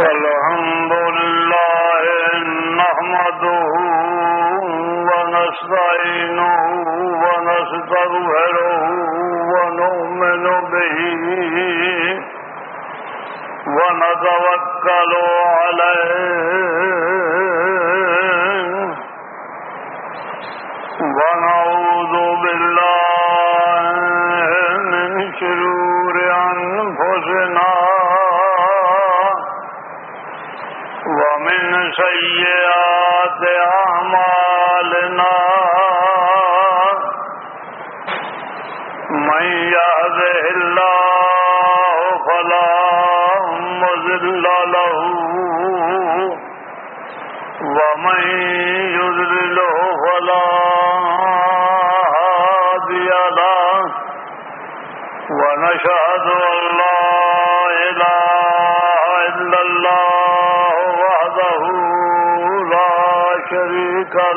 والحمد لله نحمده ونستعينه ونستغفره ونؤمن به ونتوكل عليه سيئات أعمالنا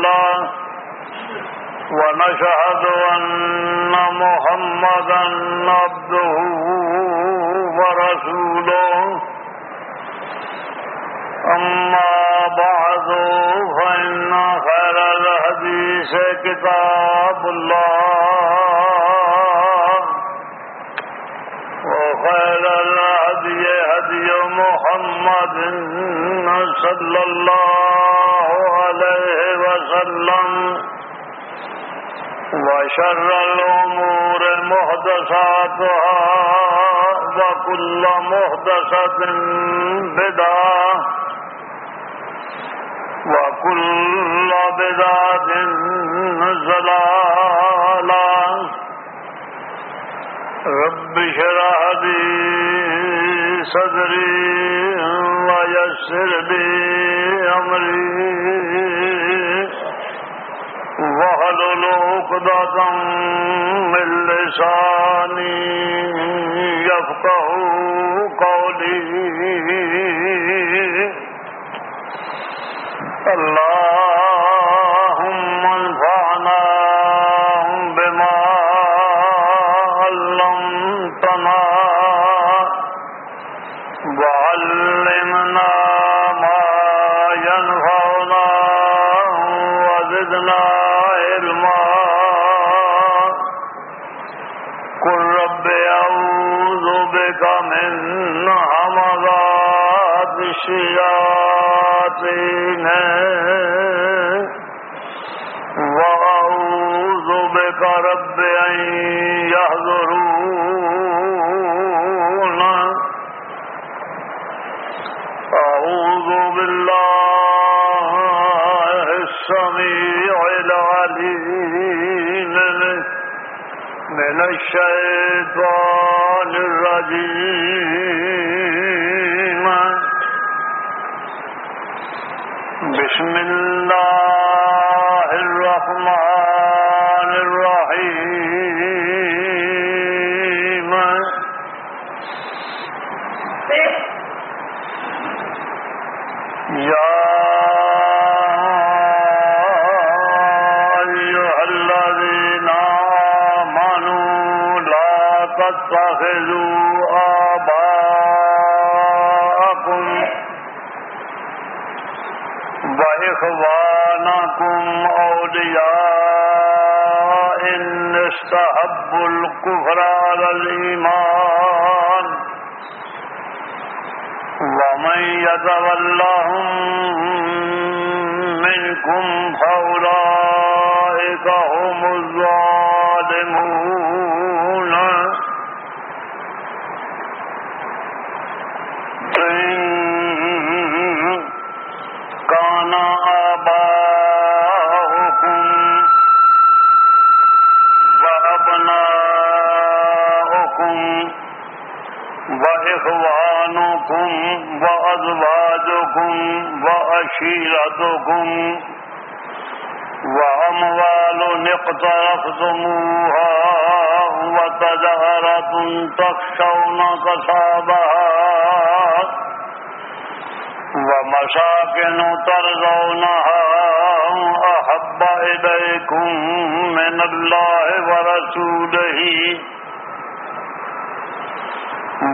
له ونشهد أن محمدا عبده ورسوله. أما بعد، فإن خير الحديث كتاب الله. وخير الهدي هدي محمد صلى الله عليه وسلم وشر الأمور محدثاتها وكل محدثة بدعة وكل بدعة زلالة رب شرح لي صدري ويسر لي أمري. وحلل عقدة من لساني يفقه قولي اللہ الشيطان الرجيم.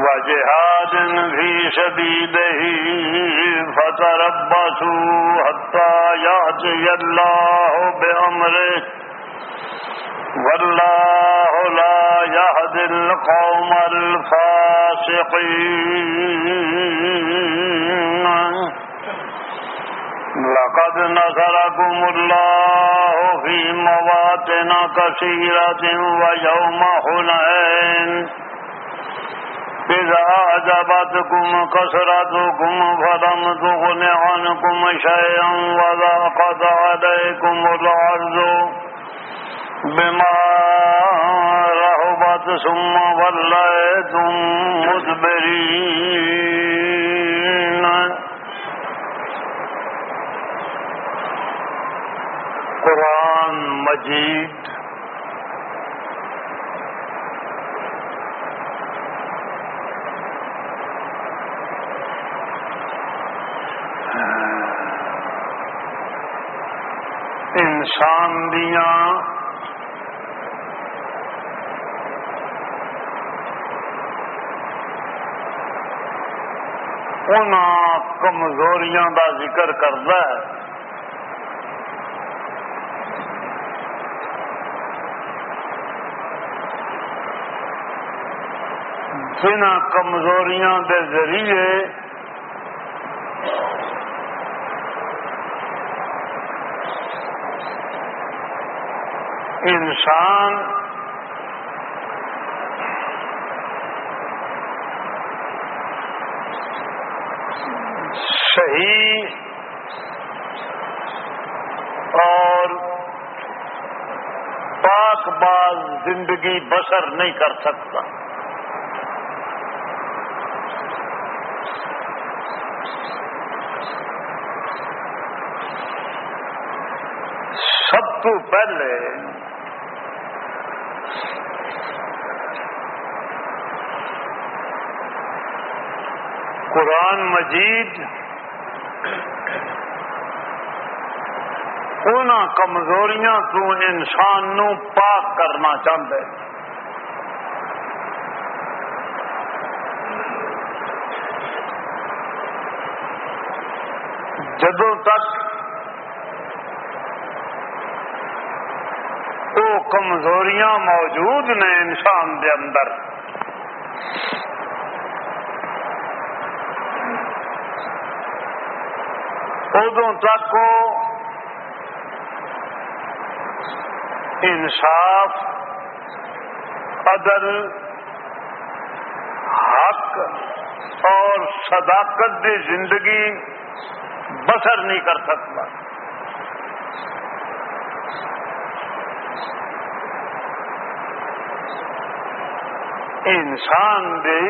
وجهاد في سبيله فتربصوا حتى يأتي الله بأمره والله لا يهدي القوم الفاسقين لقد نصركم الله في مواطن كثيرة ويوم حنين. إذا أعجبتكم كسرتكم فلم تغن عنكم شيئا وذاقت عليكم الأرض بما رهبت ثم وليتم مدبرين. قرآن مجید انسان دیا ان کمزوریاں کا ذکر کرتا ہے۔ جن کمزوریاں کے ذریعے انسان صحیح اور پاک باز زندگی بسر نہیں کر سکتا۔ سب پہلے قرآن مجید ان کمزوریاں تو انسان نو پاک کرنا چاہتے جدو تک وہ کمزوریاں موجود نے انسان دے اندر۔ ادو تک انصاف، عدل، حق اور صداقت دی زندگی بسر نہیں کر سکتا۔ انسان دے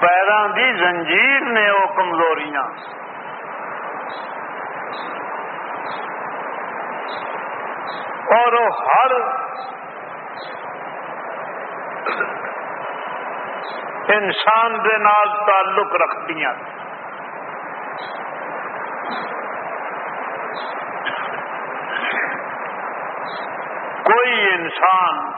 پیروں دی زنجیر نے وہ کمزوریاں۔ اور وہ ہر انسان دے نال تعلق رکھتی کوئی انسان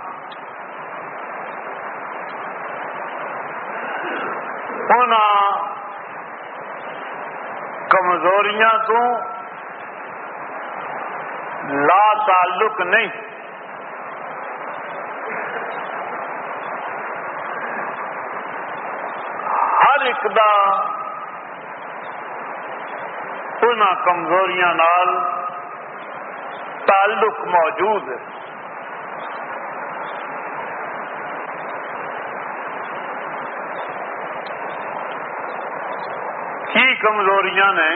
ان کمزوریاں تو لا تعلق نہیں۔ ہر ایک دا ان کمزوریاں نال تعلق موجود ہے۔ کمزوریاں نے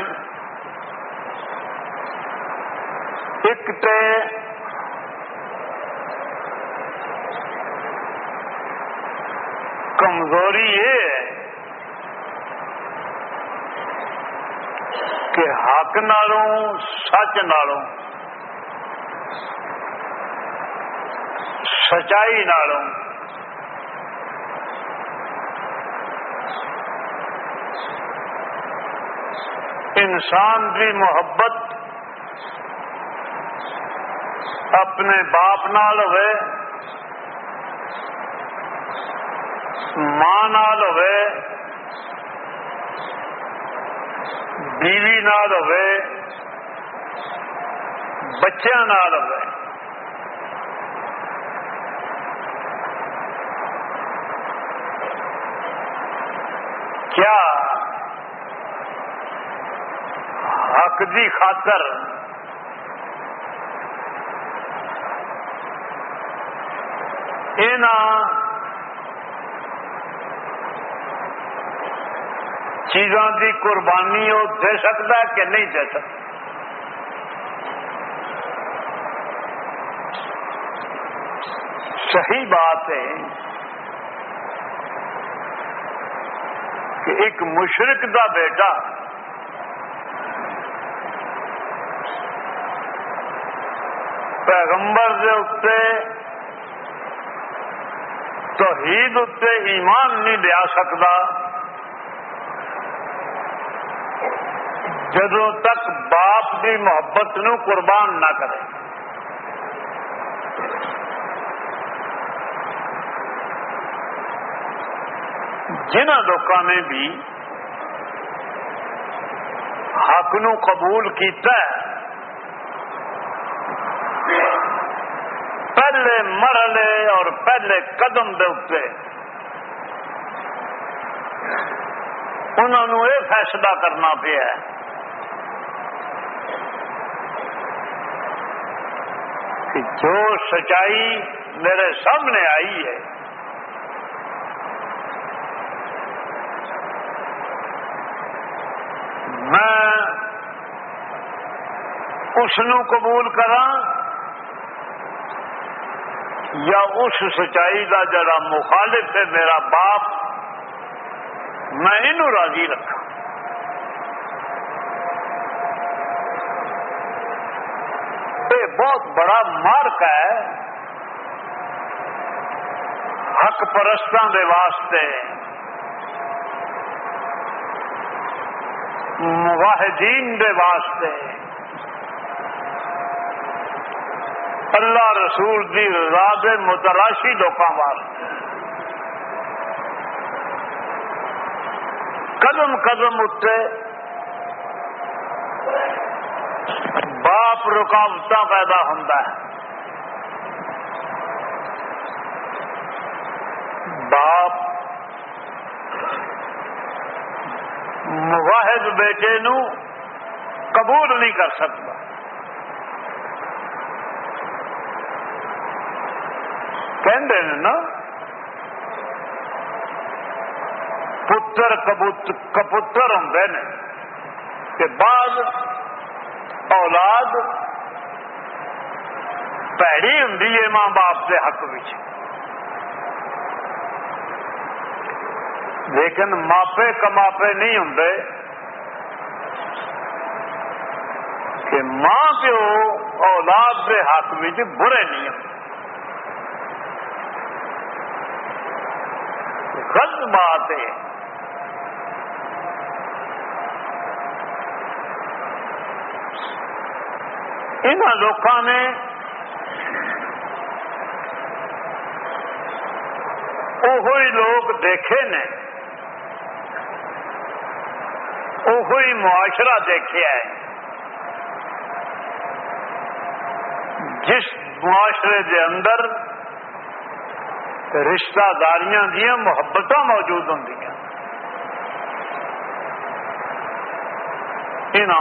ایک تے کمزوری یہ ہے کہ حق نالوں سچ نالوں سچائی نالوں انسان کی محبت اپنے باپ نال ہوئے، ماں نال ہوئے، بیوی نال ہوئے، بچیاں نال ہوئے۔ کیا حق دی خاطر۔ چیزوں کی قربانی وہ دے سکتا ہے کہ نہیں دے سکتا۔ صحیح بات ہے کہ ایک مشرق دا بیٹا پیغمبر دے اتنے توحید اتنے ایمان نہیں لیا سکتا۔ جدو تک باپ کی محبت نو قربان نہ کرے۔ جنہ لوگوں نے بھی حق نو قبول کیتا ہے پہلے مرحلے اور پہلے قدم دے انہوں یہ فیصلہ کرنا پیا کہ جو سچائی میرے سامنے آئی ہے، میں اس قبول کرا یا اس سچائی کا جڑا مخالف ہے میرا باپ، میں انہوں راضی رکھا۔ یہ بہت بڑا مارک ہے۔ حق پرستوں کے واسطے۔ مواہدین دے واسطے۔ اللہ رسول دی رضا دے متراشی لوگوں واسطے۔ قدم قدم اٹھے باپ رکاوٹ پیدا ہوتا ہے۔ باپ مواحد بیٹے نو قبول نہیں کر سکتا۔ کہ نا پتر کپتر ہوں نے کہ بعد اولاد پیڑی ہوں ماں باپ کے حق میں لیکن ماپے کماپے نہیں ہوں کہ ماں پیو اولاد کے حق میں برے نہیں ہوں غلط بات ہے۔ ان لوگوں نے وہی لوگ دیکھے نے۔ وہی معاشرہ دیکھا ہے۔ جس معاشرے کے اندر رشتہ داریاں دیا محبت موجود ہوں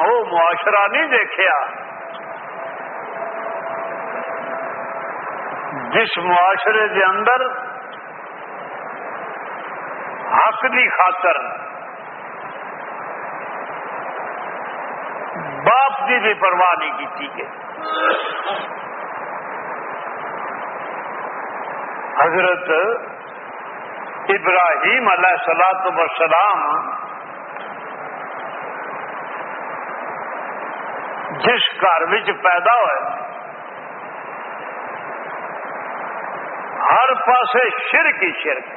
وہ معاشرہ نہیں دیکھا جس معاشرے کے اندر حق کی خاطر باپ کی بھی پرواہ نہیں کی گئی حضرت ابراہیم علیہ سلاۃ وسلام جس گھر پیدا ہوئے، ہر پاسے شرک ہی شرک۔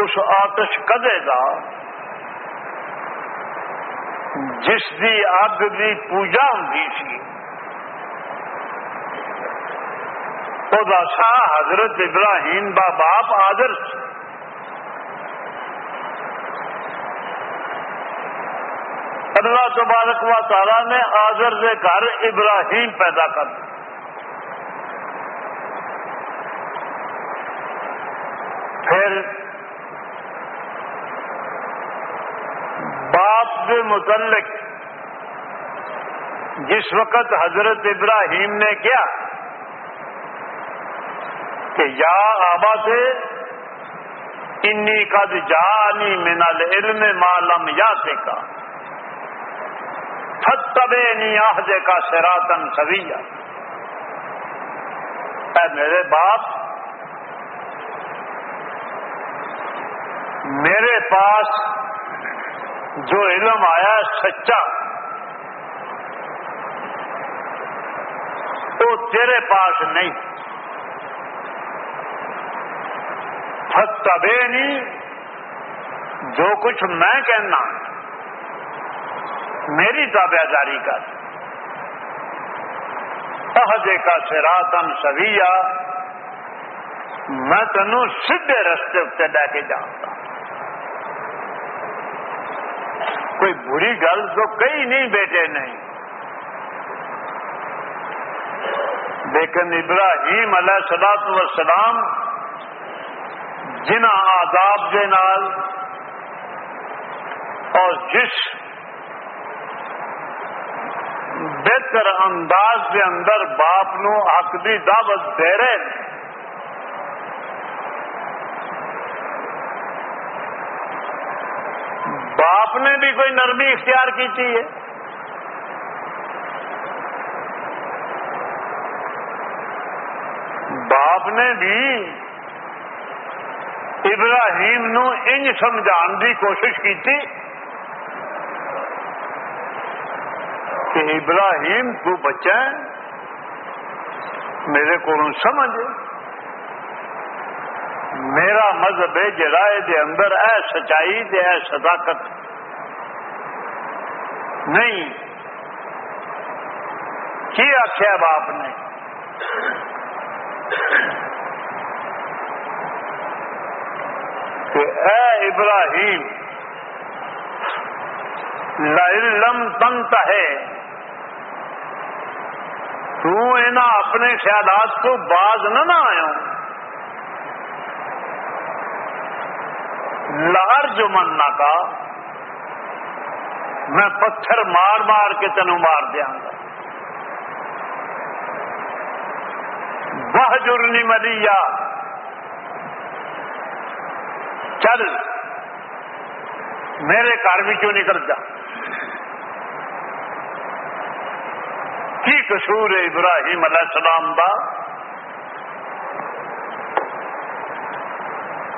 اس آتش کدے کا جس کی اگ کی پوجا ہوں سی خدا سا حضرت ابراہیم با باپ آدر اللہ تبارک و تعالیٰ نے آزر سے گھر ابراہیم پیدا کر دیا۔ پھر باپ کے متعلق جس وقت حضرت ابراہیم نے کیا کہ یا آبا سے انی قد جانی من العلم معلوم یا سے کا فتبے نیاحجے کا سراتن سویا۔ اے میرے باپ، میرے پاس جو علم آیا سچا، وہ تیرے پاس نہیں۔ فتبے نہیں جو کچھ میں کہنا، میری تابع داری کر احجے کا سراتن سویا میں تینوں سیدھے رستے اتنے لے کے جانتا کوئی بری گل تو کئی نہیں بیٹے نہیں۔ لیکن ابراہیم علیہ سلاط وسلام جنہ آداب کے نال اور جس بہتر انداز کے اندر باپ نو حق کی دعوت دے رہے باپ نے بھی کوئی نرمی اختیار کی ہے۔ باپ نے بھی ابراہیم نو انج سمجھان کی کوشش کیتی کہ ابراہیم تو بچہ میرے کو سمجھ میرا مذہب ہے جڑا دے اندر اے سچائی دے اے صداقت۔ نہیں۔ کی آخیا باپ نے؟ کہ اے ابراہیم لم تنت ہے تو اینا اپنے خیالات کو باز نہ نہ آیا لہر جو مننا کا، میں پتھر مار مار کے تینوں مار دیا گا۔ وہ جرنی ملیا چل، میرے گھر بھی کیوں نکل جا کی قصور ہے ابراہیم علیہ السلام دا؟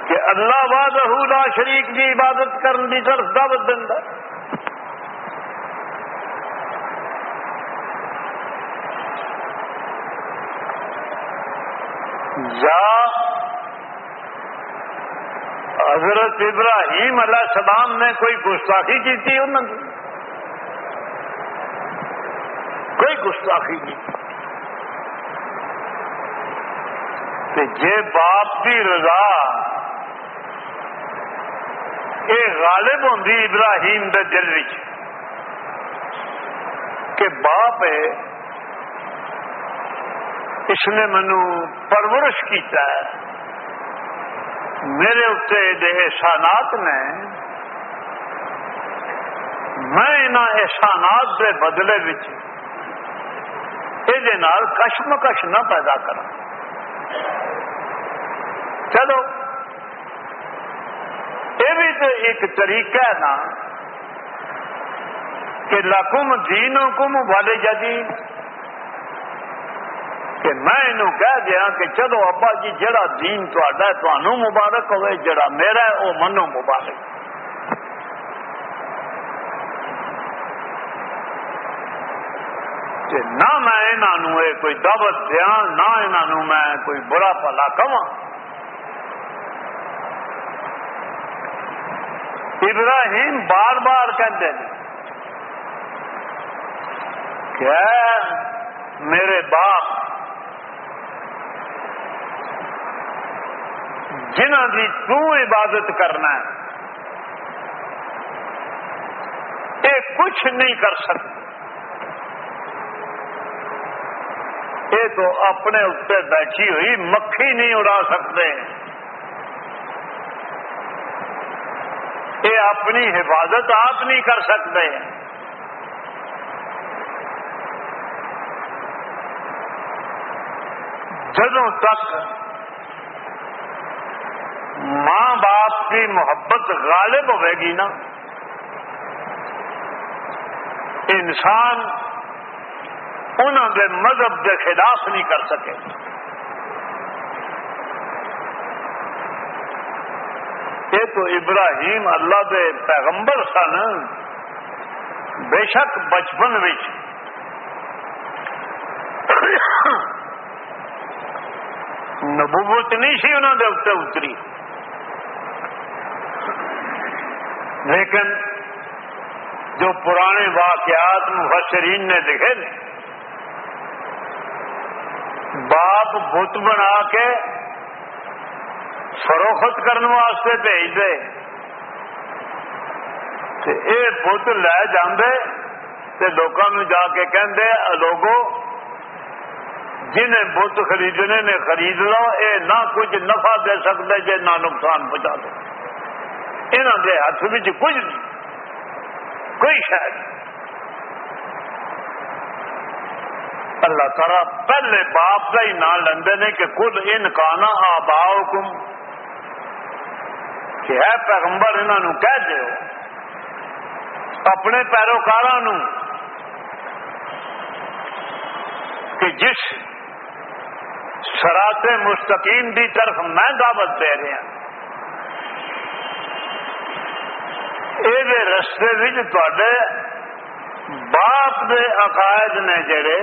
کہ اللہ وادہ لا شریک کی عبادت کرنے کی طرف دعوت دینا یا حضرت ابراہیم علیہ السلام نے کوئی گستاخی کی تھی انہوں نے؟ کوئی گستاخی کی کہ جے باپ کی رضا یہ غالب ہوں ابراہیم دے دل کہ باپ ہے، اس نے منو پرورش کیتا ہے۔ میرے اتنے احسانات نے، میں ان احسانات کے بدلے یہ کشمکش نہ پیدا کرا چلو یہ بھی تو ایک طریقہ ہے نا کہ لکم دین کم والے جدی کہ میں انہوں کہہ دیا کہ چلو ابا جی جڑا دین تا تمہوں مبارک ہوئے، جڑا میرا ہے وہ منو مبارک۔ نہ میں انہوں کوئی دعوت دیا، نہ انہوں میں کوئی برا پلا کہاں ابراہیم بار بار کہتے ہیں کہ میرے باپ جنہ کی عبادت کرنا ہے یہ کچھ نہیں کر سکتے۔ یہ تو اپنے اتنے بیٹھی ہوئی مکھی نہیں اڑا سکتے۔ یہ اپنی حفاظت آپ نہیں کر سکتے۔ جدوں تک ماں باپ کی محبت غالب ہوے گی نا۔ انسان انہوں دے مذہب کے خلاف نہیں کر سکے۔ یہ تو ابراہیم اللہ دے پیغمبر سن۔ بے شک بچپن نبوت نہیں سی انہوں دے اتنے اتری۔ لیکن جو پرانے واقعات مفسرین نے لکھے نے باپ بت بنا کے فروخت کرنے واسطے بھیج دے یہ بت لے جاندے تے لوگوں جا کے کہندے لوگوں جنہیں بت خریدنے نے خرید لو یہ نہ کچھ نفع دے سکتے جے نہ نقصان پہنچا دو یہاں کے ہاتھ میں کچھ نہیں۔ کوئی شاید اللہ تعالیٰ پہلے باپ کا ہی نام لیندے نے کہ کل ان کانا آباؤ کم کہ ہے پیغمبر انہوں کہہ دو اپنے پیروکار کہ جس سرات مستقیم دی طرف میں دعوت دے رہا ہوں یہ رستے تے باپ دے عقائد نے جڑے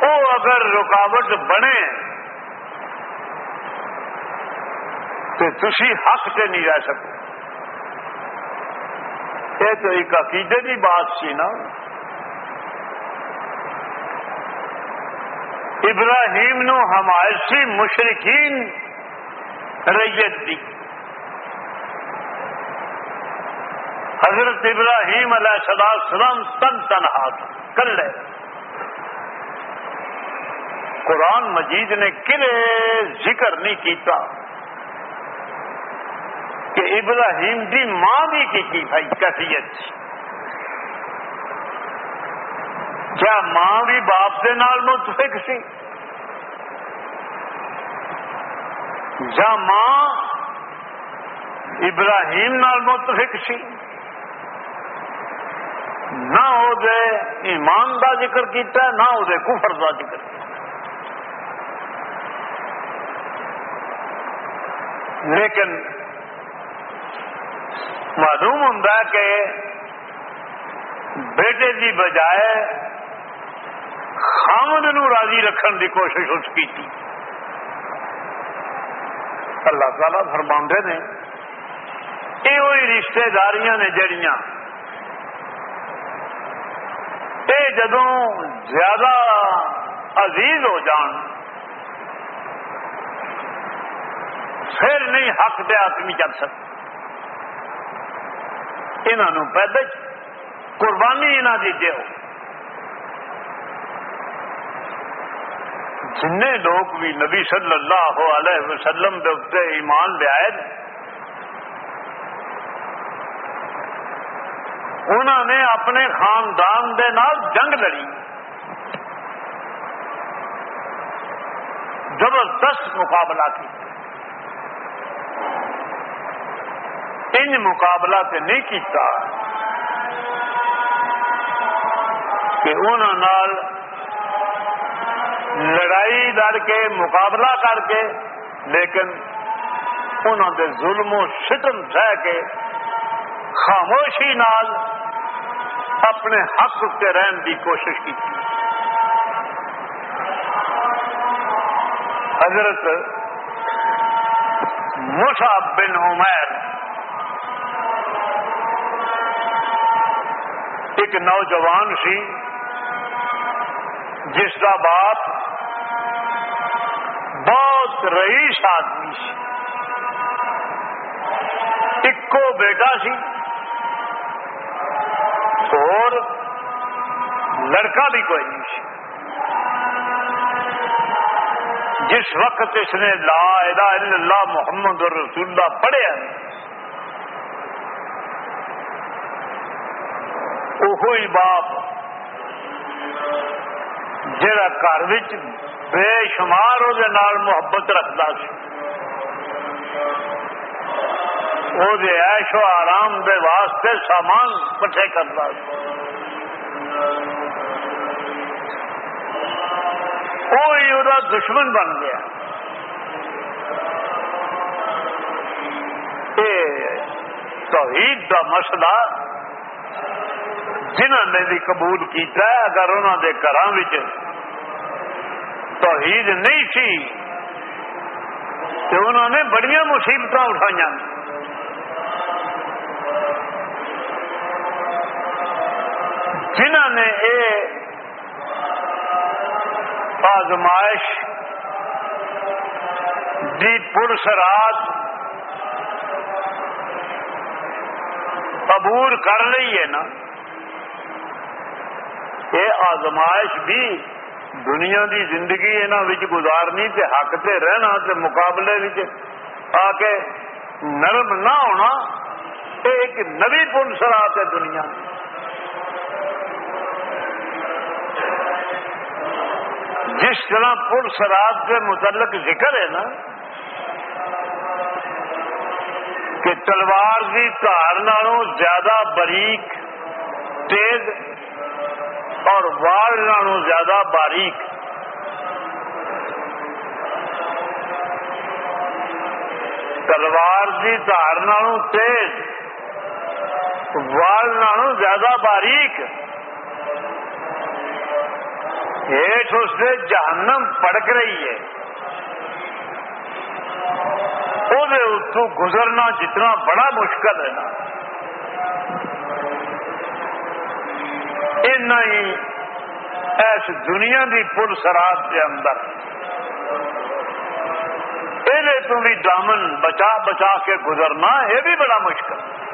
وہ اگر رکاوٹ بنے تو تھی حق سے نہیں رہ سکتے یہ تو ایک عقیدے کی بات سی نا ابراہیم نو ہمارسی مشرقین ریت دی حضرت ابراہیم علیہ السلام تن تنہا کلے قرآن مجید نے کلے ذکر نہیں کیتا کہ ابراہیم دی ماں بھی کی کی بھائی، کیفیت۔ کیا ماں بھی باپ کے نال متفق سی؟ یا ماں ابراہیم نال متفق سی؟ نہ وہ ایمان کا ذکر کیتا ہے، نہ وہ کفر کا ذکر کیا لیکن معلوم ہوں کہ بیٹے کی بجائے خامد نو راضی رکھن کی کوشش اس کی تھی۔ اللہ تعالی فرما نے یہ رشتے داریاں نے جڑیاں یہ جدوں زیادہ عزیز ہو جان، پھر نہیں حق دے آدمی چل سکتے انہوں پیدا قربانی انہوں کی دو جن لوگ بھی نبی صلی اللہ علیہ وسلم کے اتنے ایمان لیا انہوں نے اپنے خاندان دے نال جنگ لڑی۔ زبردست مقابلہ کی ان مقابلہ سے نہیں کیتا کہ انہوں نال لڑائی لڑ کے مقابلہ کر کے، لیکن انہوں دے ظلم و ستم سہ کے خاموشی نال اپنے حق سے رہن کی کوشش کی۔ حضرت مصعب بن عمیر ایک نوجوان سی، جس کا باپ بہت رئیس آدمی سی۔ ایکو بیٹا سی اور لڑکا بھی کوئی نہیں سی۔ جس وقت اس نے لا الہ الا اللہ محمد رسول اللہ پڑھیا وہی باپ جڑا گھر بے شمار وہ محبت رکھتا سی۔ وہ ایش و آرام دے واسطے سامان کٹھے کرتا وہی وہ دشمن بن گیا۔ توحید کا مسئلہ جنہوں نے بھی قبول کیتا ہے، اگر انہوں کے گھر توحید نہیں سی تو انہوں نے بڑی مصیبت اٹھائی جنہوں نے یہ آزمائش، دی پرسرات عبور کر لی ہے نا۔ یہ آزمائش بھی دنیا دی زندگی یہاں گزارنی تے حق تے رہنا تے مقابلے آ کے نرم نہ ہونا یہ ایک نوی پن سرات ہے دنیا۔ جس طرح پل سرات کے متعلق ذکر ہے نا، کہ تلوار کی تار نالوں زیادہ بریک تیز اور وال نالوں زیادہ باریک۔ تلوار کی دھار نالوں تیز وال نالوں زیادہ باریک۔ ہیٹ اس سے جہنم پڑک رہی ہے۔ وہ گزرنا جتنا بڑا مشکل ہے نا۔ ہی اس دنیا کی پل سرات کے اندر۔ یہ تو بھی دامن بچا بچا کے گزرنا، یہ بھی بڑا مشکل۔ ہے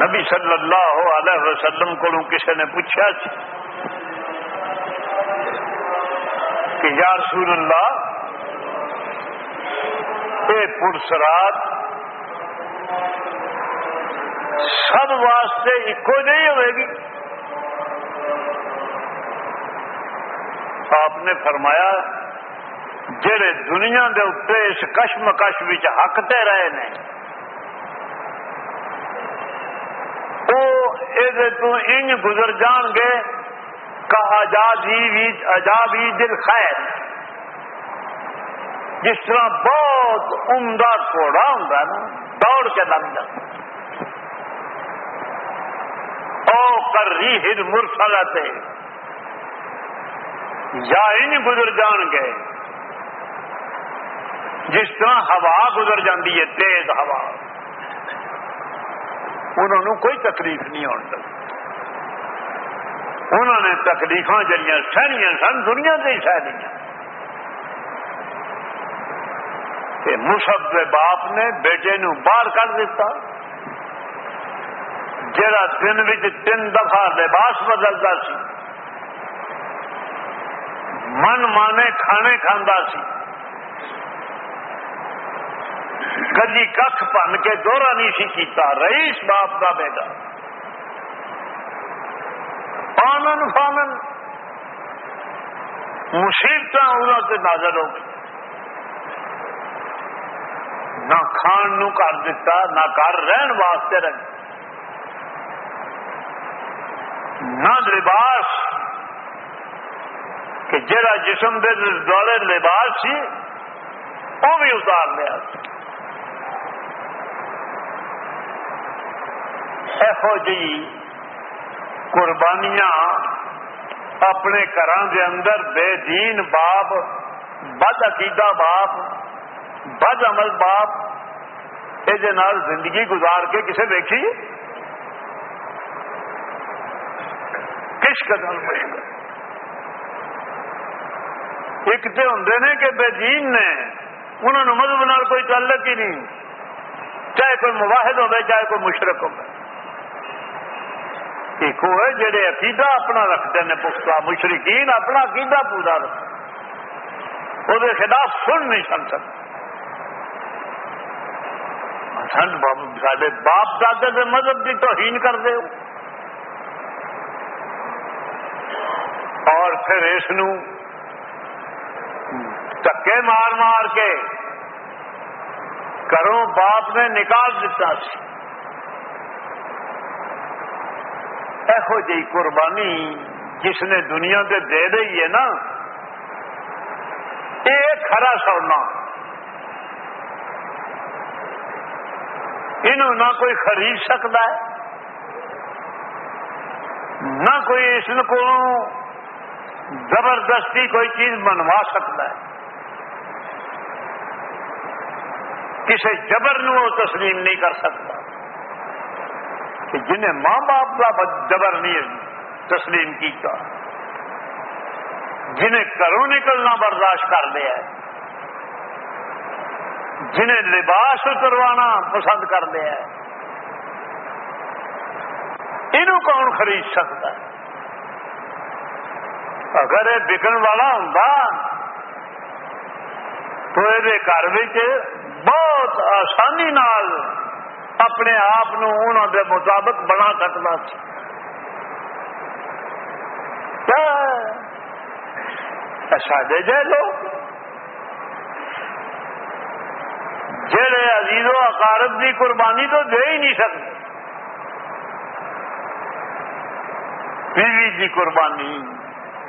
نبی صلی اللہ علیہ وسلم کو کسی نے پوچھا جی کہ یا رسول اللہ یہ پرسرات، سب واسطے ایک نہیں ہوئے گی۔ آپ نے فرمایا، جڑے دنیا دے اتنے اس کشمکش حقتے رہے نے وہ انج گزر جان گے کہ اجابی دل خیر۔ جس طرح بہت عمدہ گھوڑا ہوں نا، دوڑ کے لگ جاتا او کر ری ہر مرسلا یا ان گزر جان گے۔ جس طرح ہوا گزر جاتی ہے، تیز ہوا۔ انہوں نے کوئی تکلیف نہیں ہونے انہوں نے تکلیف جہاں سہنیاں سن، دنیا سے ہی سہنیاں۔ مصحف کے باپ نے بیٹے نو باہر کر دیتا جڑا دن تین دفعہ لباس بدلتا سی، من مانے کھانے کھانا سی۔ کدی کھ پن کے دورہ نہیں سی کیتا، رئیس باپ کا بیٹا۔ آنن فانن مصیبت انہوں سے نازل ہو گئی۔ نہ کھان نو کر دیتا نہ گھر رہن واسطے رہ نہ لباس۔ کہ جڑا جسم دے دولے لباس سی وہ بھی اتار لیا۔ یہو جی قربانیاں اپنے گھر کے اندر بے دین باپ بد عقیدہ باپ بد عمل باپ یہ زندگی گزار کے کسے دیکھی کس قدر مشکل ایک تو ہوں نے کہ بے دین نے انہوں نے مذہب نال کوئی تعلق ہی نہیں چاہے کوئی مواحد ہوگا چاہے کوئی مشرق ہوگا ایک وہ ہے جہے عقیدہ اپنا رکھتے ہیں، پختہ مشرقین اپنا عقیدہ پورا رکھ وہ خلاف سن نہیں سن سکتے باپ دادے کے مذہب کی توہین کر دے اور پھر اس دکے مار مار کے کروں باپ نے نکال دیتا سی۔ یہو جی قربانی جس نے دنیا دے دے رہی ہے نا یہ کھرا سونا انہوں نہ کوئی خرید سکتا ہے، نہ کوئی اس کو زبردستی کوئی چیز بنوا سکتا ہے۔ کسی جبر نو تسلیم نہیں کر سکتا۔ کہ جنہیں ماں باپ کا جبر نہیں تسلیم کیا جنہیں کروں نکلنا برداشت کر لیا جنہیں لباس اتروانا پسند کر لیا یہ کون خرید سکتا ہے؟ اگر یہ بکن والا ہوں تو یہ گھر بہت آسانی نال اپنے آپ انہوں دے مطابق بنا سکتا سڈے جہ لوگ۔ جہے عزیز و اقارب کی قربانی تو دے ہی نہیں سکتے۔ بیوی کی قربانی،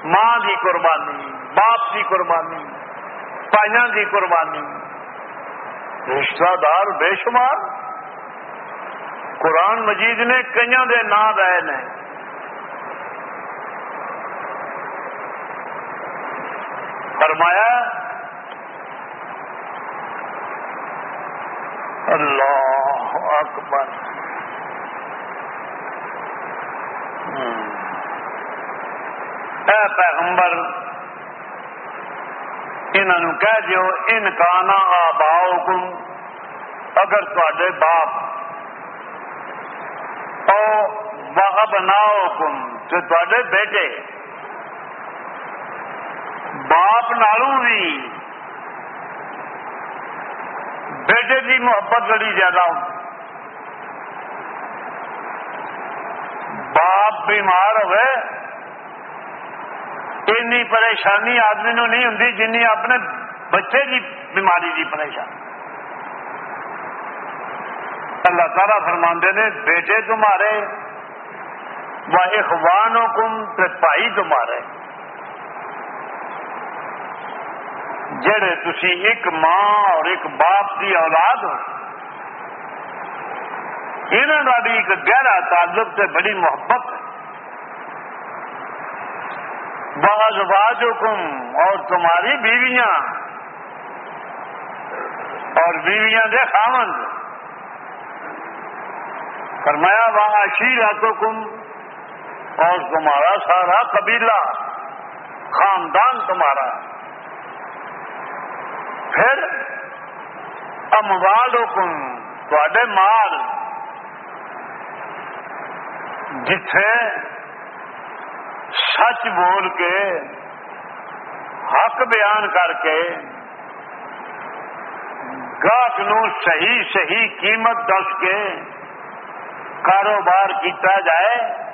ماں کی قربانی، باپ کی قربانی پائیا کی قربانی۔ رشتہ دار بے شمار۔ قرآن مجید نے کئی دے نام رہے نے۔ فرمایا، اللہ اکبر۔ اے پیغمبر انہوں کہہ دیو، ان کانا آباؤ اگر تے باپ او بناؤ کم جو تے بیٹے باپ نالوں بھی بیٹے کی محبت بڑی زیادہ باپ بیمار ہوئے اینی پریشانی آدمی نو نہیں ہوں جن اپنے بچے کی بیماری کی پریشانی۔ اللہ تعالیٰ فرماندے نے، بیٹے تمہارے وہ اخوان کم بھائی تمہارے۔ جڑے تھی ایک ماں اور ایک باپ کی اولاد ہو انہوں کا بھی ایک گہرا تعلق سے بڑی محبت ہے۔ بعض حکم اور تمہاری بیویاں اور بیویاں دے خامند فرمایا وہاں راتوں کم اور تمہارا، سارا قبیلہ، خاندان تمہارا۔ پھر اموال حکم تے مال۔ جتھے سچ بول کے، حق بیان کر کے گاہک نو صحیح صحیح قیمت دس کے کاروبار کیتا جائے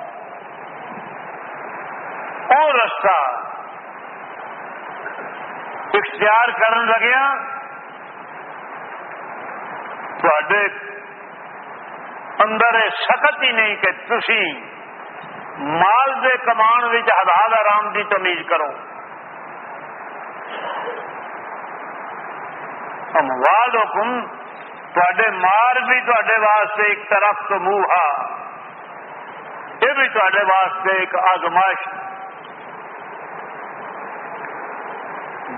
وہ رستہ۔ اختیار کرن لگیا ہاں۔ اندر سخت ہی نہیں کہ تھی مال دے کمان حلال آرام دی تمیز کرو۔ اموال حکم تے مال بھی تے واسطے ایک طرف تو منہ یہ بھی تے واسطے ایک آزمائش۔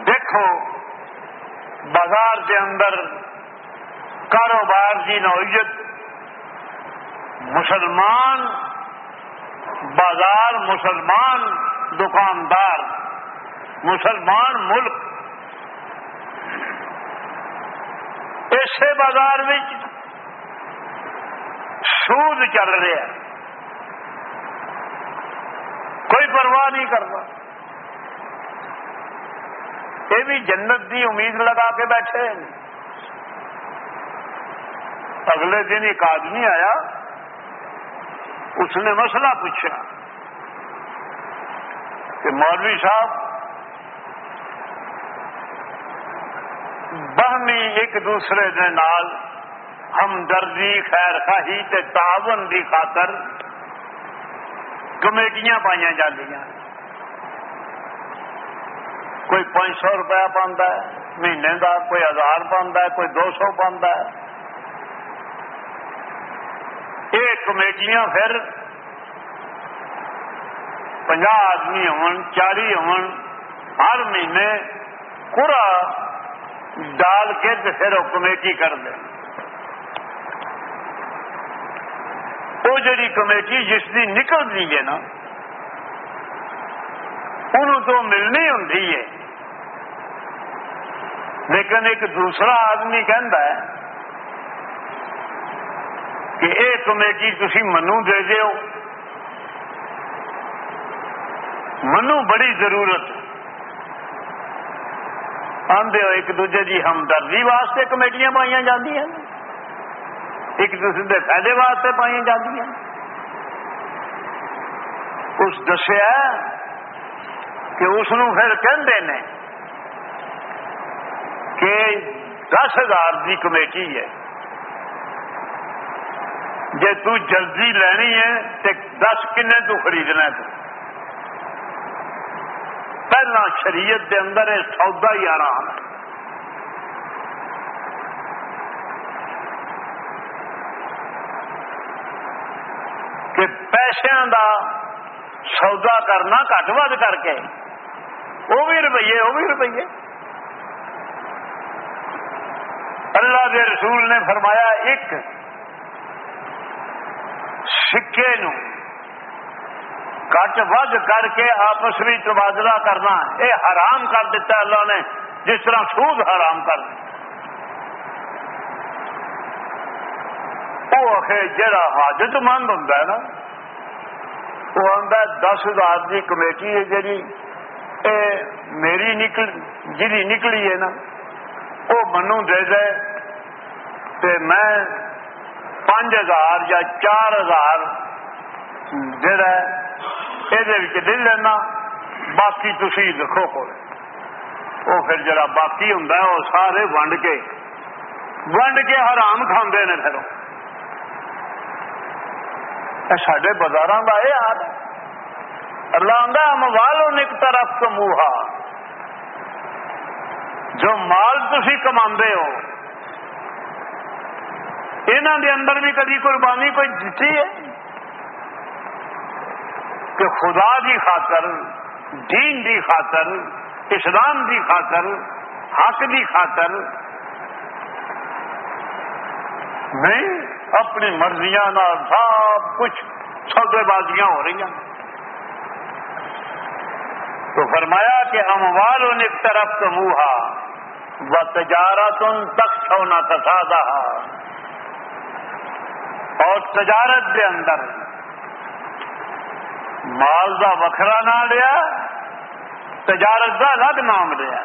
دیکھو، بازار کے اندر کاروبار کی نوعیت، مسلمان، بازار مسلمان، دکاندار، مسلمان ملک۔ اسے بازار میں سود چل رہا کوئی پرواہ نہیں کرتا۔ یہ بھی جنت دی امید لگا کے بیٹھے اگلے دن ایک آدمی آیا، اس نے مسئلہ پوچھا کہ مولوی صاحب، بہنی ایک دوسرے دے نال ہمدردی، خیر خاہی تے تعاون دی خاطر کمیٹیاں پائیا جاندیاں کوئی پانچ سو روپیہ پہ مہینے کا کوئی ہزار ہے، کوئی دو سو ہے۔ یہ کمیٹیاں پھر پنجا آدمی چالی ہر مہینے پورا ڈال کے پھر وہ کمیٹی کر دیں وہ جڑی کمیٹی جس کی نکل دی ہے نا، انہوں تو ملنی ہوں لیکن ایک دوسرا آدمی کہہ کہ یہ کمیٹی تھی منو دے دیو منو بڑی ضرورت آدھے ہو ایک دوجے کی ہمدردی واسطے کمیٹیاں پائی جی ایک دوسرے کے فائدے واسطے پائی جی اس دسیا کہ اس پھر کہ کہ دس ہزار کی کمیٹی ہے۔ جی تلدی لینی ہے تو دس کن تو خریدنا تو پہلا شریعت دے اندر سودا ہی آرام ہے کہ پیسوں کا سودا کرنا کٹ ود کر کے، وہ بھی روپیے، وہ بھی روپیے۔ اللہ کے رسول نے فرمایا، ایک سکے نو کٹ ود کر کے آپس میں تبادلہ کرنا یہ حرام کر دیتا اللہ نے، جس طرح سود حرام کر جڑا حاجت مند ہوں نا وہ آتا دس ہزار کی کمیٹی ہے جی میری نکل جی نکلی ہے نا وہ منو دے دے۔ تے میں پانچ ہزار یا چار ہزار جڑا یہ دے لینا، باقی تھی لکھو کو وہ پھر جڑا باقی ہوں وہ سارے ونڈ کے ونڈ کے حرام کھانے نے پھر۔ سڈے بازار کا یہ حال ہے۔ اللہ آدھا موالو ایک طرف کموہا جو مال تھی کما ہو یہاں دے اندر بھی کدی قربانی کوئی دیتی ہے؟ کہ خدا دی خاطر، دین دی خاطر، اسلام دی خاطر، حق دی خاطر نہیں، اپنی مرضیاں سب کچھ سودے بازیاں ہو رہی ہیں۔ تو فرمایا کہ اموال ایک طرف تو موہا و تجارت ان تک چھونا تصادہ اور تجارت کے اندر۔ مال کا وکھرا نہ لیا، تجارت کا الگ نام لیا۔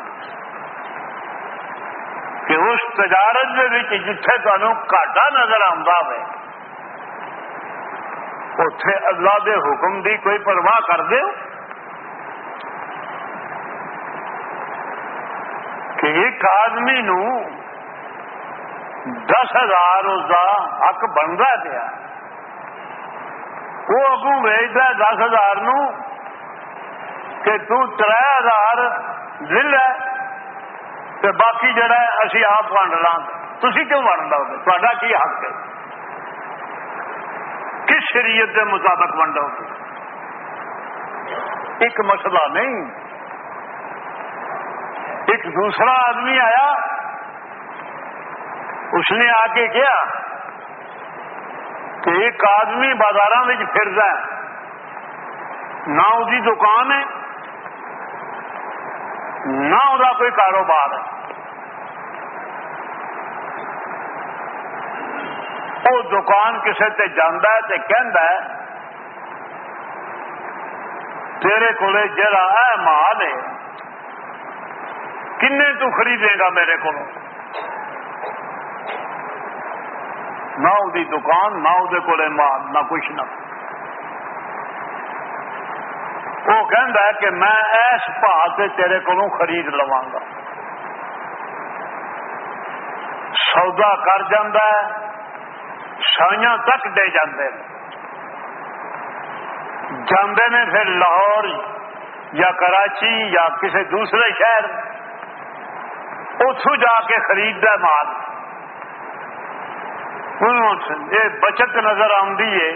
کہ اس تجارت کے جتھے تمہیں گاٹا نظر آتا ہے اتے اللہ دے حکم دی کوئی پرواہ کر دو کہ ایک آدمی نو دس ہزار اس کا حق بنتا پیا۔ وہ اگو ویچتا دس ہزار نو کہ تر ہزار دل ہے باقی جڑا ہے اسی آپ ونڈ لاں تھی کیوں ونڈ لو گے؟ تا کی حق ہے؟ کس شریعت کے مطابق ونڈو گے؟ ایک مسئلہ نہیں۔ ایک دوسرا آدمی آیا اس نے آ کے کیا کہ ایک آدمی بازار میں پھر نہ دکان ہے، نہ وہ کوئی کاروبار ہے۔ وہ دکان کسی تے جانا ہے تے کہندا ہے، تیرے کو جڑا ہے مال ہے کن تو خریدے گا میرے کو نہ وہ دکان، نہ وہ مال، نہ کچھ نہ۔ وہ کہہ کہ میں اس بھا سے تیرے کو خرید لوا گا۔ سودا کر جاندہ ہے، سائیاں تک دے جاندے جاندے نے پھر لاہور یا کراچی یا کسی دوسرے شہر اتو جا کے خریدتا مال۔ بچت نظر آتی ہے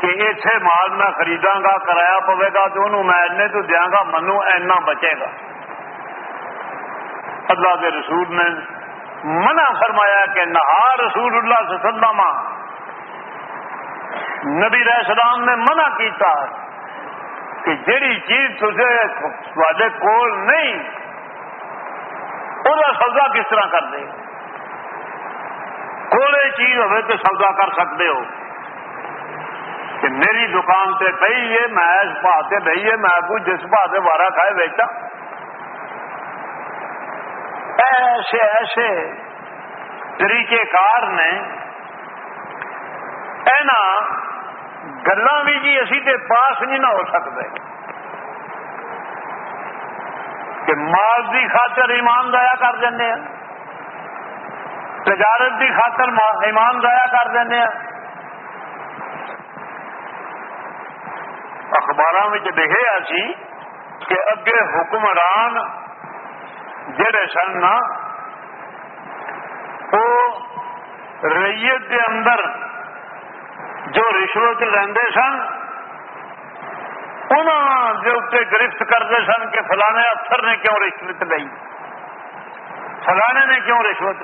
کہ اتنے مال میں خریدا گا کرایہ پوے گا تو انہوں میں اینے تو دیا گا منو اینا بچے گا۔ اللہ کے رسول نے منع فرمایا کہ نہا رسول اللہ صلی اللہ علیہ وسلم نبی علیہ السلام نے منع کیتا کہ جیڑی چیز تجھے کول نہیں وہ سودا کس طرح کر دے؟ کولے چیز ہوئے تو سودا کر سکتے ہو۔ کہ میری دکان سے پی ہے، میں اس بھا سے بہی ہے، میں کو جس بھا سے وارا کھائے بیچا۔ ایسے ایسے طریقے کار نے اینا گلا بھی جی اسی تے پاس نہیں نہ ہو سکتے۔ کہ مال دی خاطر ایمان دیا کر دینے ہیں۔ تجارت دی خاطر ایمان دیا کر دینے اخبار لکھے سی کہ اگے حکمران جڑے سن نا وہ ریت کے اندر جو رشوت لیندے سن انہوں کے اتنے گرفت کرتے سن کہ فلانے افسر نے کیوں رشوت لی فلانے نے کیوں رشوت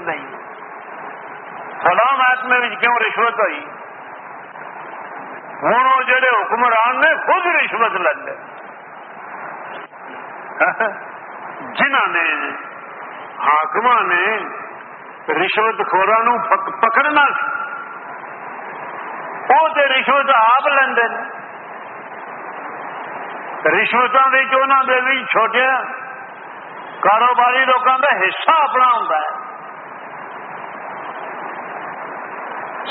لی فلاں محکمے میں کیوں رشوت ہوئی ہوں وہ جڑے حکمران نے خود رشوت لے جنہ نے حاقم نے رشوت خورا پکڑنا وہ تو رشوت آپ لے رشوت بھی چھوٹے کاروباری لوگوں کا حصہ اپنا ہوتا ہے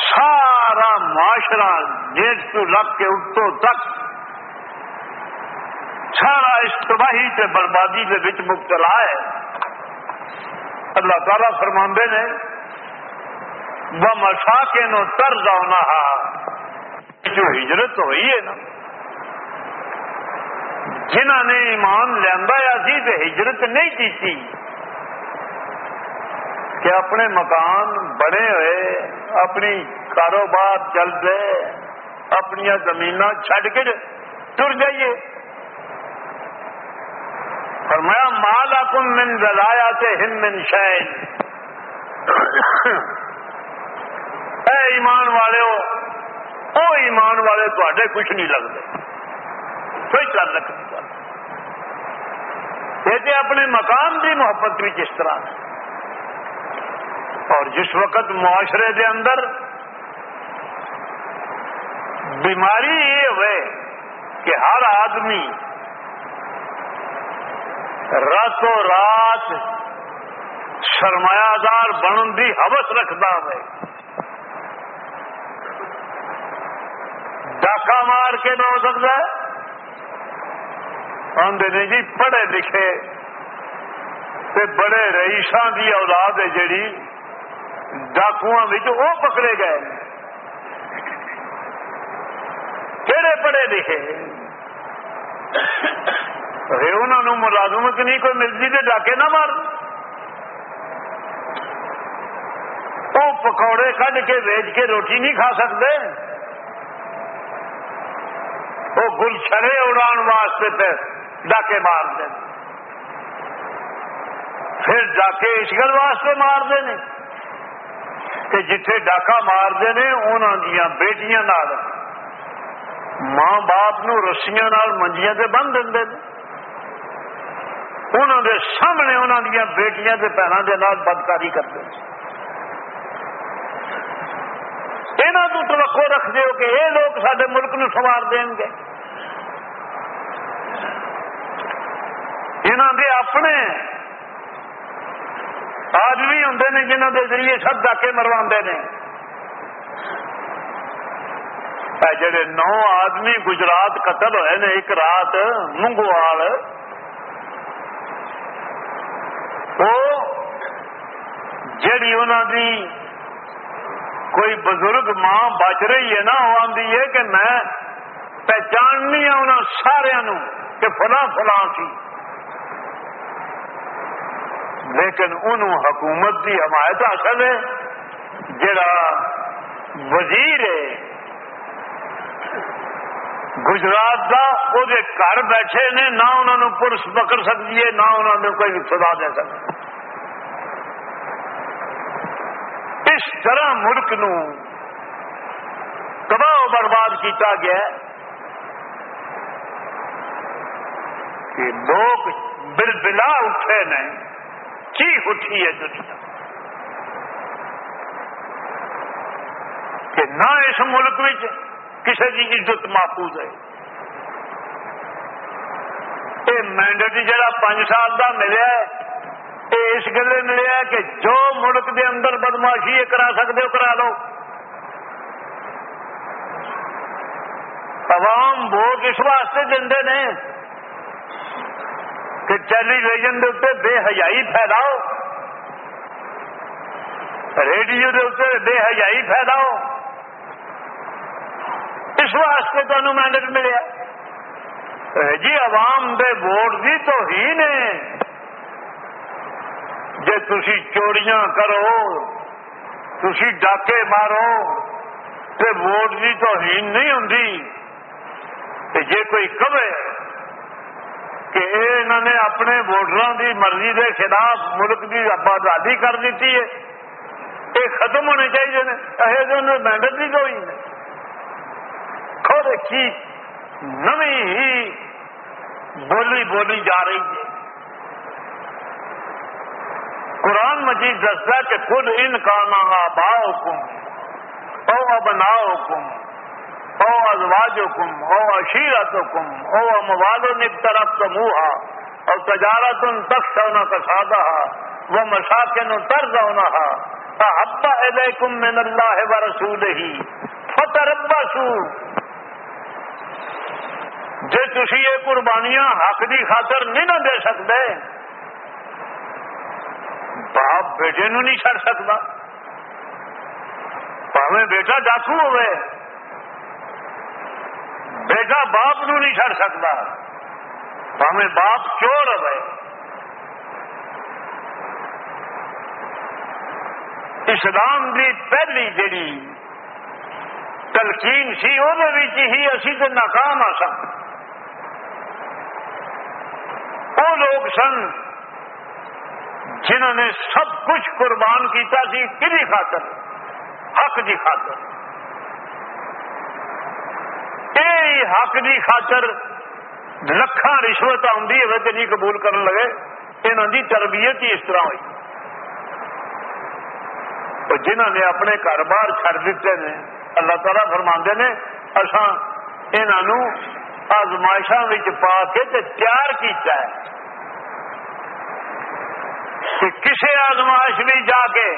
سارا معاشرہ ڈیڑھ سو لاکھ کے اتوں تک سارا اس تباہی سے بربادی کے بچ مبتلا ہے۔ اللہ تعالیٰ فرماندے نے وہ مسا کے نو تر جو ہجرت ہوئی ہے نا جنہ نے ایمان لیا سی تو ہجرت نہیں کی کہ اپنے مکان بڑے ہوئے، اپنی کاروبار چل رہے اپنی زمین چھڈ کے تر جائیے۔ فرمایا مالا کم من دلایا سے ہم من شین اے ایمان والے ہو او ایمان والے تے کچھ نہیں لگتے۔ کوئی چل رکھنی یہ اپنے مکان کی محبت بھی کس طرح ہے؟ اور جس وقت معاشرے کے اندر بیماری یہ ہوئے کہ ہر آدمی راتوں رات سرمایہ دار بنن کی حوث رکھتا ہے ڈاکہ مار کے نہ ہو سکتا ہے۔ آدھے جی پڑھے لکھے۔ تے بڑے رئیسان کی اولاد ہے جیڑی۔ ڈاکو وہ پکڑے گئے۔ کہڑے پڑھے لکھے۔ انہوں ملازمت نہیں، کوئی ملتی تو ڈاکے نہ مار۔ وہ پکوڑے کھڈ کے ویچ کے روٹی نہیں کھا سکتے وہ گل اڑان واسطے ڈاکے مار دیں پھر ڈاکے اس گل واسطے مار دے کہ جتھے ڈاکا مارتے ہیں انہوں دیا بیٹیاں نال، ماں باپ نو رسیاں نال منجیاں سے بن دیں انہوں دے سامنے انہوں دیا بیٹیاں کے پیروں کے نال بدکاری کرتے یہاں تو توقع رکھتے ہو کہ یہ لوگ سارے ملک نو سوار دیں گے۔ یہاں دے اپنے آدمی ہوں نے جنہوں کے ذریعے سب ڈاکے مروا نے۔ جڑے نو آدمی گجرات قتل ہوئے نے ایک رات منگوال، وہ جڑی انہوں دی کوئی بزرگ ماں بچ رہی ہے نا، وہ آدھی ہے کہ میں پہچاننی ہوں انہوں سارا کہ فلاں فلاں سی۔ لیکن انہوں حکومت کی حمایت حاصل ہے، جڑا وزیر ہے، گجرات کا وہ گھر بیٹھے نے، نہ انہوں نے پولیس پکڑ سکتی ہے، نہ انہوں نے کوئی سزا دے سکتی اس طرح ملک نو تباہ و برباد کیتا گیا کہ لوگ بل بلا اٹھے نے۔ کی اٹھی ہے دنیا؟ کہ نہ اس ملک میں کسی کی عزت محفوظ ہے۔ یہ مینڈٹ جہاں پانچ سال کا ملیا یہ اس گلے ملیا کہ جو ملک دے اندر بدماشی یہ کرا سکتے ہو، کرا لو۔ عوام ووٹ اس واسطے دے نے کہ ٹیلی ویژن کے اتنے بے حجائی پھیلاؤ ریڈیو کے اتنے بے حجائی پھیلاؤ اس واسطے تمہیں مینڈٹ ملیا جی عوام دے ووٹ دی تو ہی نے جی تھی چوریاں کرو تھی ڈاکے مارو تو ووٹ کی تو ہی نہیں ہوں جی کوئی کبے کہ انہوں نے اپنے ووٹروں کی مرضی کے خلاف ملک کی آبادی کر دیتی ہے، یہ ختم ہونے چاہیے یہ محنت بھی کوئی نہیں خود کی نمی ہی بولی بولی جا رہی ہے۔ قرآن مجید دستا کہ خود ان کا نام باؤ حکم او بناؤ حکم او ازواج حکم او اشیرت حکم او مواد طرف تو منہ اور تجارت ان تک سونا کا سادہ وہ مساکن طرز ہونا ابا علیکم من اللہ و رسول ہی فتربا سو جی تھی یہ قربانیاں حق دی خاطر نہیں نہ دے سکتے باپ بیٹے نو نہیں چڑ سکتا پاوے بیٹا ڈاکو ہوئے بیٹا باپ نو نہیں چڑ سکتا۔ پاوے باپ چور ہوئے۔ اسلام دی پہلی جڑی تلقین سی وہ ہی اسی تو ناکام آ سن۔ وہ لوگ سن جنہوں نے سب کچھ قربان کیتا سی، کدی خاطر؟ حق دی خاطر۔ حق دی خاطر لکھان رشوت آدھی ہوئے تو نہیں جی قبول کرنے لگے یہاں دی تربیت ہی اس طرح ہوئی۔ تو جنہوں نے اپنے گھر بار چڑ دیتے ہیں اللہ تعالیٰ فرما نے اصا یہ آزمائشوں پا کے تیار کیتا ہے۔ کہ کسی آزمائش بھی جا کے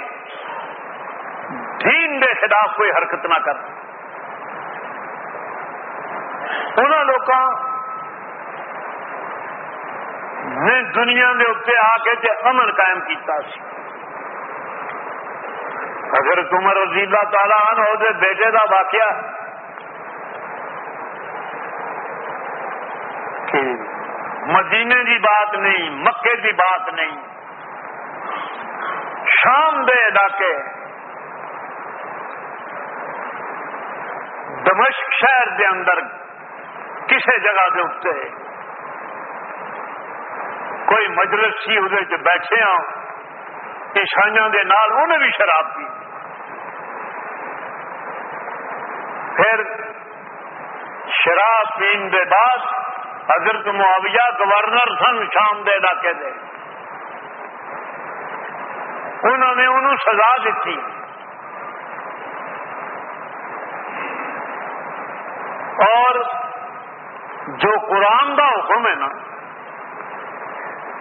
دین دے خلاف کوئی حرکت نہ کر ان لوگوں نے دنیا کے اتنے آ کے امن قائم کیتا سی۔ اگر تمر رضی اللہ تعالیٰ ہو بیٹے کا واقعہ مدینے کی بات نہیں، مکے کی بات نہیں، شام دے علاقے دمشق شہر دے اندر کسی جگہ دے اتنے کوئی مجلس سی وہ بیٹھے ہوں عیسائی دے نال انہیں بھی شراب پی۔ پھر شراب پین دے بعد حضرت معاویہ گورنر سن شام دے علاقے دے۔ انہوں نے انہوں سزا دیتی اور جو قرآن کا حکم ہے نا،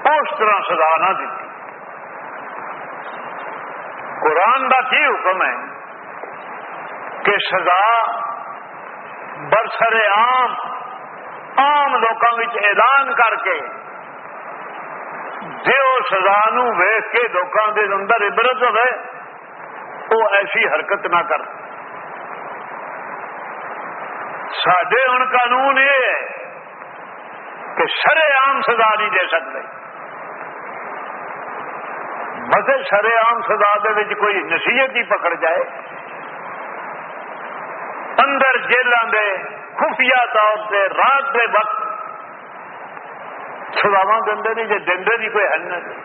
اس طرح سزا نہ دیتی۔ قرآن کا کی حکم ہے کہ سزا برسر عام عام لوگوں اعلان کر کے جی وہ سزا ویخ کے لوگوں کے اندر عبرت ہوئے وہ ایسی حرکت نہ کر۔ سڈے ہوں قانون یہ ہے کہ سر عام سزا نہیں دے سکتے۔ متے سر عام سزا دے کوئی نصیحت ہی پکڑ جائے۔ اندر جیلوں دے خفیہ طور سے رات کے وقت سزاوا دے نہیں جی دے بھی کوئی حل نہیں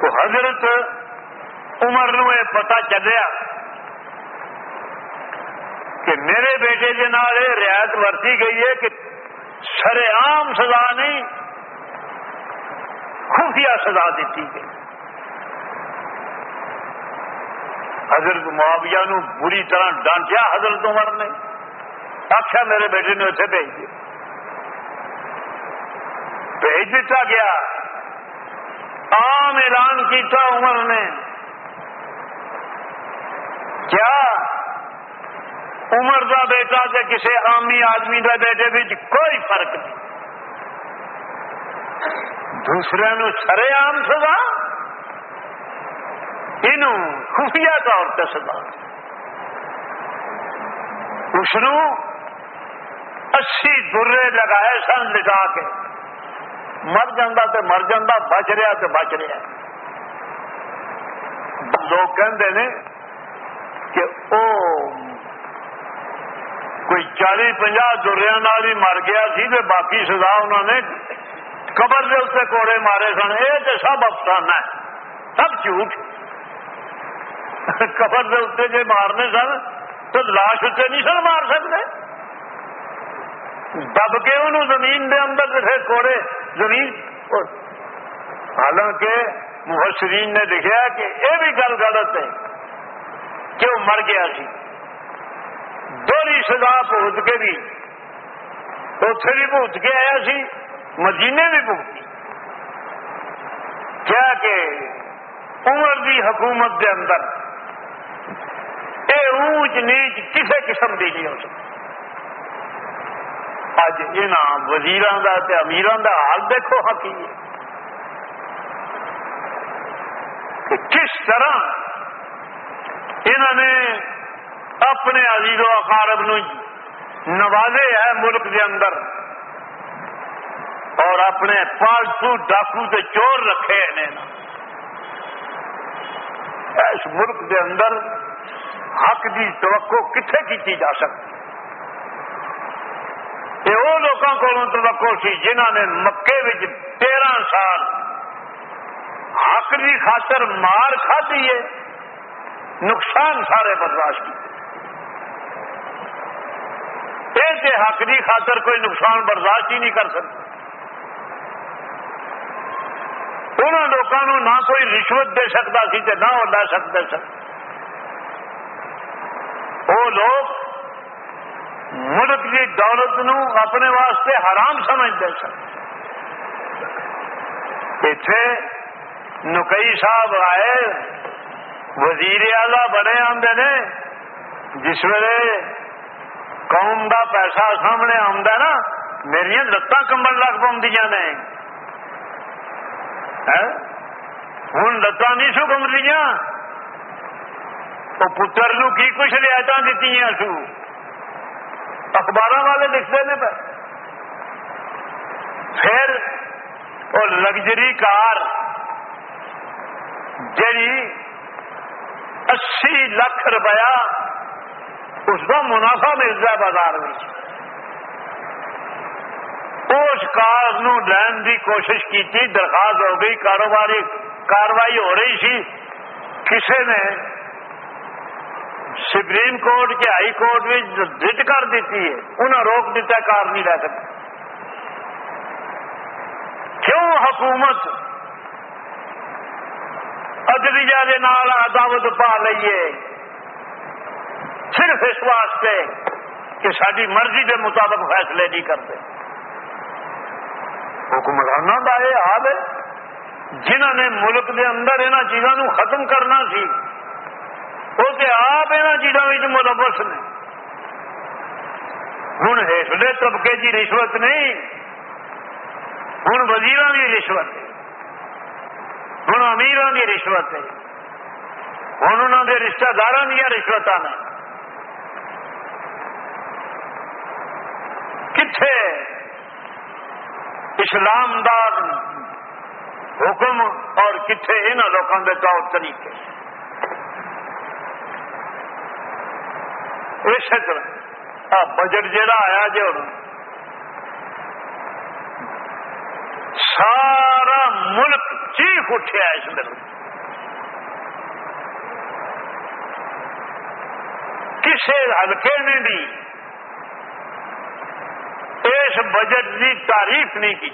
تو حضرت عمر نو پتا چلیا۔ کہ میرے بیٹے کے نال یہ رعایت ورتی گئی ہے کہ سر عام سزا نہیں، خفیہ سزا دیتی گئی۔ حضرت معاویہ نو بری طرح ڈانٹیا حضرت عمر نے۔ آخیا میرے بیٹے نے اتنے بھیج دیا۔ بھیج دیتا گیا۔ عام اعلان کیتا عمر نے۔ کیا؟ عمر کا بیٹا سے کسی عامی آدمی کا بیٹے بھی کوئی فرق نہیں۔ دوسرے نو سرے عام سزا یہ خفیہ طور سے سزا۔ اس اسی درے لگائے سن لٹا کے مر جا تو مر جا بچ رہا تو بچ رہا۔ لوگ کہتے ہیں کہ او کوئی چالی پنجا دریا ہی مر گیا سی تو باقی سزا انہوں نے قبر کے اتنے کوڑے مارے سن۔ یہ تو سب افسانہ ہے۔ سب جھوٹ۔ قبر کے اتنے جی مارنے سن تو لاش اتنے نہیں سن مار سکتے۔ دب کے انہوں زمین دے اندر پھر کوڑے زمین۔ حالانکہ محسرین نے لکھا کہ یہ بھی گل غلط ہے کہ وہ مر گیا سی۔ دوری سزا پہنچ کے بھی اتنے بھی پہنچ کے آیا سی، مدینے بھی پہنچی کیا کہ عمر دی حکومت دے اندر یہ اونچ نیچ کسی قسم کی نہیں ہو سکتی۔ اج ان وزیر امیران کا حال دیکھو حقی کہ کس طرح انہوں نے اپنے عزیز و اقارب نو نوازے ہے ملک کے اندر اور اپنے پالتو ڈاکو کے چور رکھے ہیں اس ملک کے اندر حق کی توقع کتنے کی جا سکتی؟ یہ وہ لوگوں کو توقع سی جنہوں نے مکے تیرہ سال حق کی خاطر مار کھدی ہے، نقصان سارے برداشت کی حق کی خاطر کوئی نقصان برداشت ہی نہیں کر سکتے انہوں لوگوں نہ کوئی رشوت دے سکتا سی نہ وہ لے سکتے سن وہ لوگ ملک کی دولت نو اپنے واسطے حرام سمجھتے سن۔ اتے نکئی صاحب آئے، وزیر اعلی بڑے آدھے نے، جس ویلے قوم دا پیسہ سامنے آتا نا میرا لتان کمبل لگ پہ نے۔ ہوں لتان نہیں سو کم وہ پتر نو کی کچھ رعایت دیتی سو؟ اخبار والے لکھتے ہیں پھر۔ وہ لگژری کار جی اسی لاکھ روپیہ اس کا منافع ملتا ہے بازار میں۔ اس کار نو لین کی کوشش کی درخواست ہو گئی، کاروباری کاروائی ہو رہی سی۔ کسی نے سپریم کورٹ کے ہائی کورٹ بھی رٹ کر دیتی ہے۔ انہیں روک دیتا ہے کار نہیں لے سکتے کیوں حکومت ادریجا کے نال عداوت پا لیے صرف اس واسطے کہ ساری مرضی کے مطابق فیصلے نہیں کرتے۔ حکمرانوں کا یہ حال ہے۔ جنہوں نے ملک کے اندر یہاں چیزوں ختم کرنا سی وہ تو آپ یہاں چیزوں ملوث نے۔ ہوں ہسلے طبقے کی رشوت نہیں ہوں وزیر کی رشوت ہے۔ ہوں امیر کی رشوت ہے۔ ہوں انہوں کے رشتہ دار دیا رشوت نے۔ کتنے اسلام دار حکم اور کتنے یہاں لوگوں کے طور طریقے۔ اس طرح بجٹ جہا آیا جی ہوں سارا ملک چیخ اٹھیا اس دن۔ کسی ہلکے نے بھی اس بجٹ کی تعریف نہیں کی۔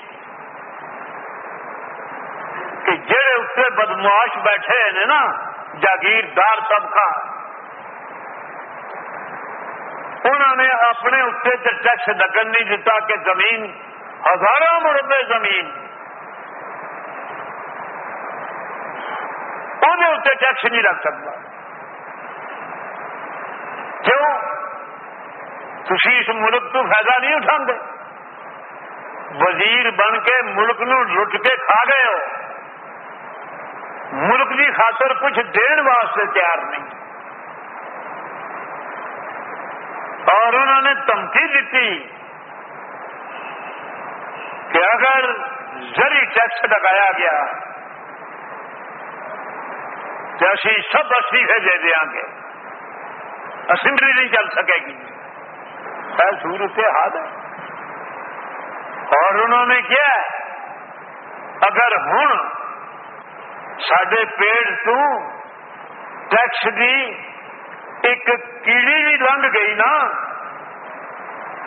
کہ جڑے اتنے بدماش بیٹھے ہیں نا، جاگیردار طبقہ، انہوں نے اپنے اتنے ٹیکس لگن نہیں دیتا کہ زمین ہزاروں روپے زمین۔ وہ ٹیکس نہیں رکھ سکتا۔ کیوں؟ تھی اس ملک تو فائدہ نہیں اٹھا وزیر بن کے ملک نو لٹ کے کھا گئے ہو۔ ملک کی خاطر کچھ دن واسطے تیار نہیں۔ اور انہوں نے دھمکی دیتی کہ اگر زری ٹیکس لگایا گیا، تو اسی سب استعفے دے دیا گے۔ اسمبلی نہیں چل سکے گی۔ صورت حال ہے۔ اور انہوں نے کیا اگر ہوں سڈے پیڑ تو ٹیکس کی ایک کیڑی بھی لنگ گئی نا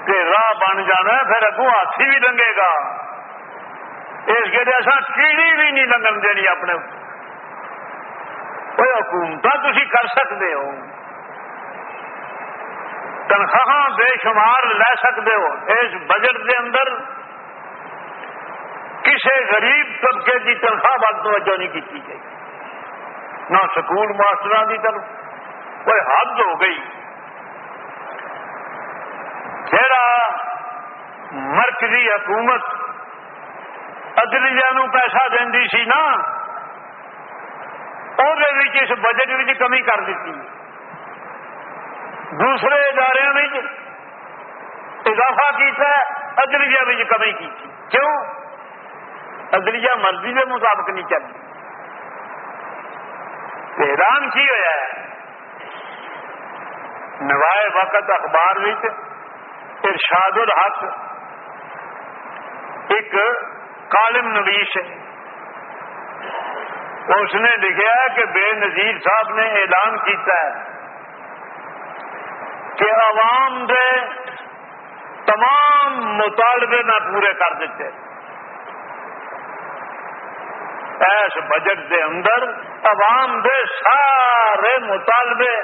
کہ راہ بن جانا پھر اگو ہاتھی بھی لنگے گا۔ اس کے لیے ایسا کیڑی بھی نہیں لنگن دینی اپنے۔ کوئی حکومت تھی کر سکتے ہو۔ تنخواہ بے شمار لے سکتے ہو۔ اس بجٹ کے اندر کسی غریب طبقے کی تنخواہ وال توجہ نہیں کی گئی۔ نہ سکول ماسٹر کی طرف۔ کوئی حد ہو گئی۔ جڑا مرکزی حکومت ادلییا پیسہ دینی سی نا وہ اس بجٹ میں کمی کر دیتی۔ دوسرے ادارے نے اضافہ کیا ادلیہ میں کمی کی کیوں؟ ادلیہ مرضی کے مطابق نہیں چلتی حیران کی ہوا ہے۔ نوائے وقت اخبار ارشاد الحق ایک کالم نویش ہے۔ اس نے لکھا کہ بے نظیر صاحب نے اعلان کیتا ہے کہ عوام دے تمام مطالبے میں پورے کر دیتے۔ ہیں ایس بجٹ دے اندر عوام دے سارے مطالبے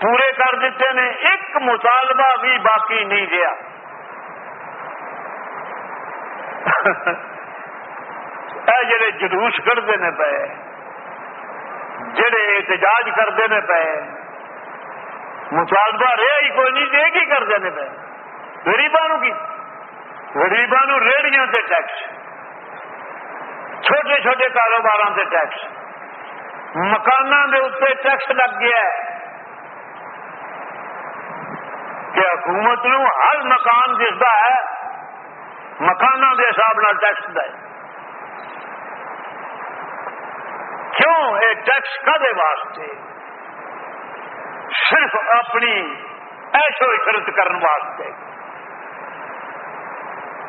پورے کر دیتے نے ایک مطالبہ بھی باقی نہیں گیا۔ جڑے جلوس کرتے ہیں پے، جڑے احتجاج کرتے ہیں پے، مطالبہ رہا ہی کوئی نہیں دے کی کرتے ہیں پے۔ گریبان کی؟ گریبان ریڑیاں سے ٹیکس۔ چھوٹے چھوٹے کاروبار سے ٹیکس مکانوں کے اتنے ٹیکس لگ گیا ہے. کہ حکومت نو ہر مکان جس کا ہے مکانوں کے حساب سے ٹیکس دے کیوں یہ ٹیکس کدے واسطے؟ صرف اپنی ایشو عشرت کرنے واسطے۔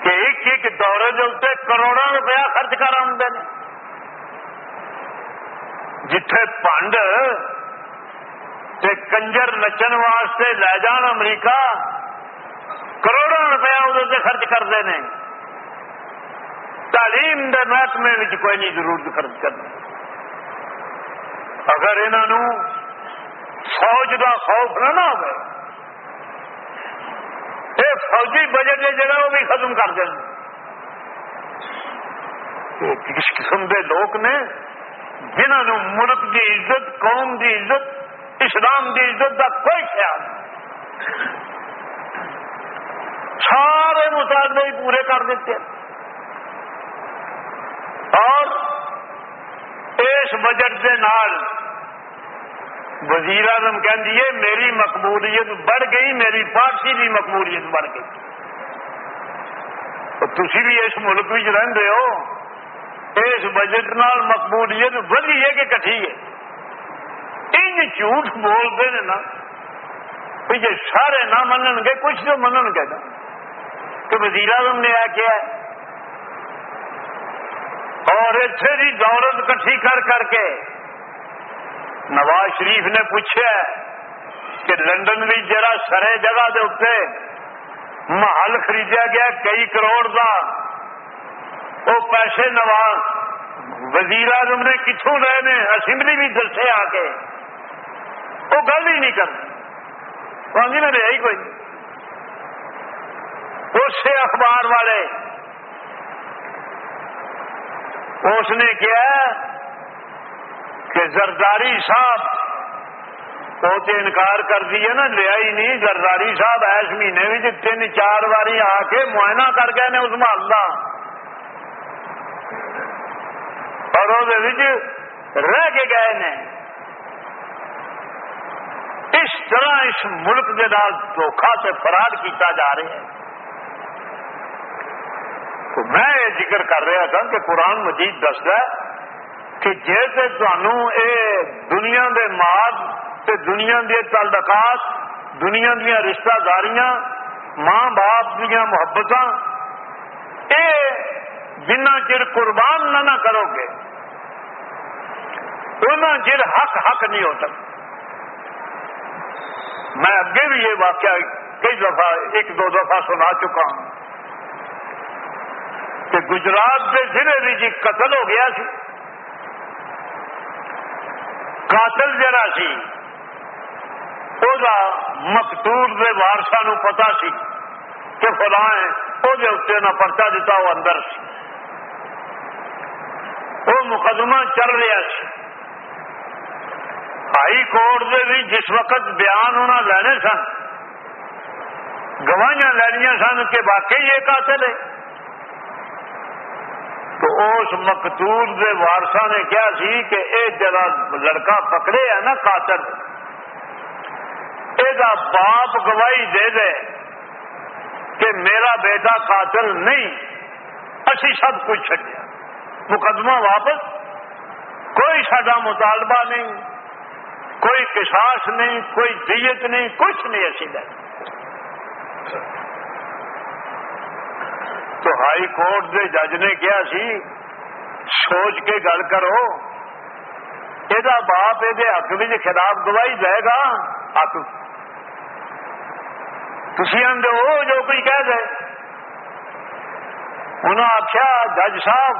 کہ ایک ایک دورے کے اتنے کروڑوں روپیہ خرچ کر آتے ہیں جتھے پنڈ کنجر نچن واسطے لے جان امریکہ، کروڑوں روپیہ وہ خرچ کرتے ہیں۔ تعلیم دے محکمے کوئی نہیں ضرورت خرچ کرنا۔ اگر انہوں فوج کا خوف نہ ہو یہ فوجی بجٹ جگہ وہ بھی ختم کر دیں۔ کس قسم کے لوگ نے جنہوں ملک کی عزت، قوم کی عزت، اسلام کی عزت کا کوئی خیال سارے مطالبے پورے کر دیتے اور اس بجٹ کے نال وزیر اعظم کہ میری مقبولیت بڑھ گئی، میری پارٹی کی مقبولیت بڑھ گئی۔ تھی بھی اس ملک میں رہتے ہو۔ اس بجٹ نال مقبولیت ودی ہے کہ کٹھی ہے؟ ان جھوٹ بولتے ہیں نا جی سارے نہ منن گے، کچھ تو منن گے نا۔ کہ وزیر اعظم نے آ کیا ہے اور اتنے کی دولت کٹھی کر کر کے نواز شریف نے پوچھا کہ لنڈن بھی جرا سرے جگہ دے اتنے محل خریدا گیا کئی کروڑ کا وہ پیسے نواز وزیر اعظم نے کتوں لے نے؟ اسمبلی بھی دسے آ کے۔ وہ گل ہی نہیں کرتی میں رہا ہی کوئی اسے اخبار والے، اس نے کیا کہ زرداری صاحب وہ تو انکار کر دیے نا لیا ہی نہیں۔ زرداری صاحب ایس مہینے بھی تین چار باری آ کے معائنہ کر گئے نے اس محل کا اور وہ رہ کے گئے نے۔ اس طرح اس ملک کے نال دھوکھا سے فراڈ کیتا جا رہا ہے۔ تو میں یہ ذکر کر رہا تھا کہ قرآن مجید دستا کہ جیسے تمہوں اے دنیا دے ماد تے دنیا دی تعلقات، دنیا دیا رشتہ داریاں، ماں باپ دیا محبت یہ جنا چر قربان نہ نہ کرو گے ان چر حق حق نہیں ہو سکتا۔ میں اگے بھی یہ واقعہ کئی دفعہ، ایک دو دفعہ سنا چکا ہوں کہ گجرات کے ضلع بھی جی قتل ہو گیا سی۔ قاتل جرا سی وہ مقتول کے وارسا نو پتا سی کہ فلاں وہ نہ پرچا دیتا وہ اندر سی۔ وہ مقدمہ چل رہا سی۔ ہائی کورٹ دے بھی جس وقت بیان ہونا لینے سن، گواہیاں لینیا سن کہ واقعی یہ قاتل ہے۔ تو اس مقتول دے وارسا نے کیا سی کہ اے جرا لڑکا پکڑے ہے نا قاتل یہ باپ گواہی دے دے کہ میرا بیٹا قاتل نہیں، اسی سب کچھ چڈیا مقدمہ واپس، کوئی سڈا مطالبہ نہیں، کوئی کساس نہیں، کوئی دیت نہیں، کچھ نہیں اسی لے تو ہائی کورٹ کے جج نے کیا سی، سوچ کے گل کرو۔ یہ باپ یہ حق بھی خلاف گواہی دے گا؟ حق۔ تھی آدھے ہو جو کوئی کہہ دے۔ انہوں آخیا جج صاحب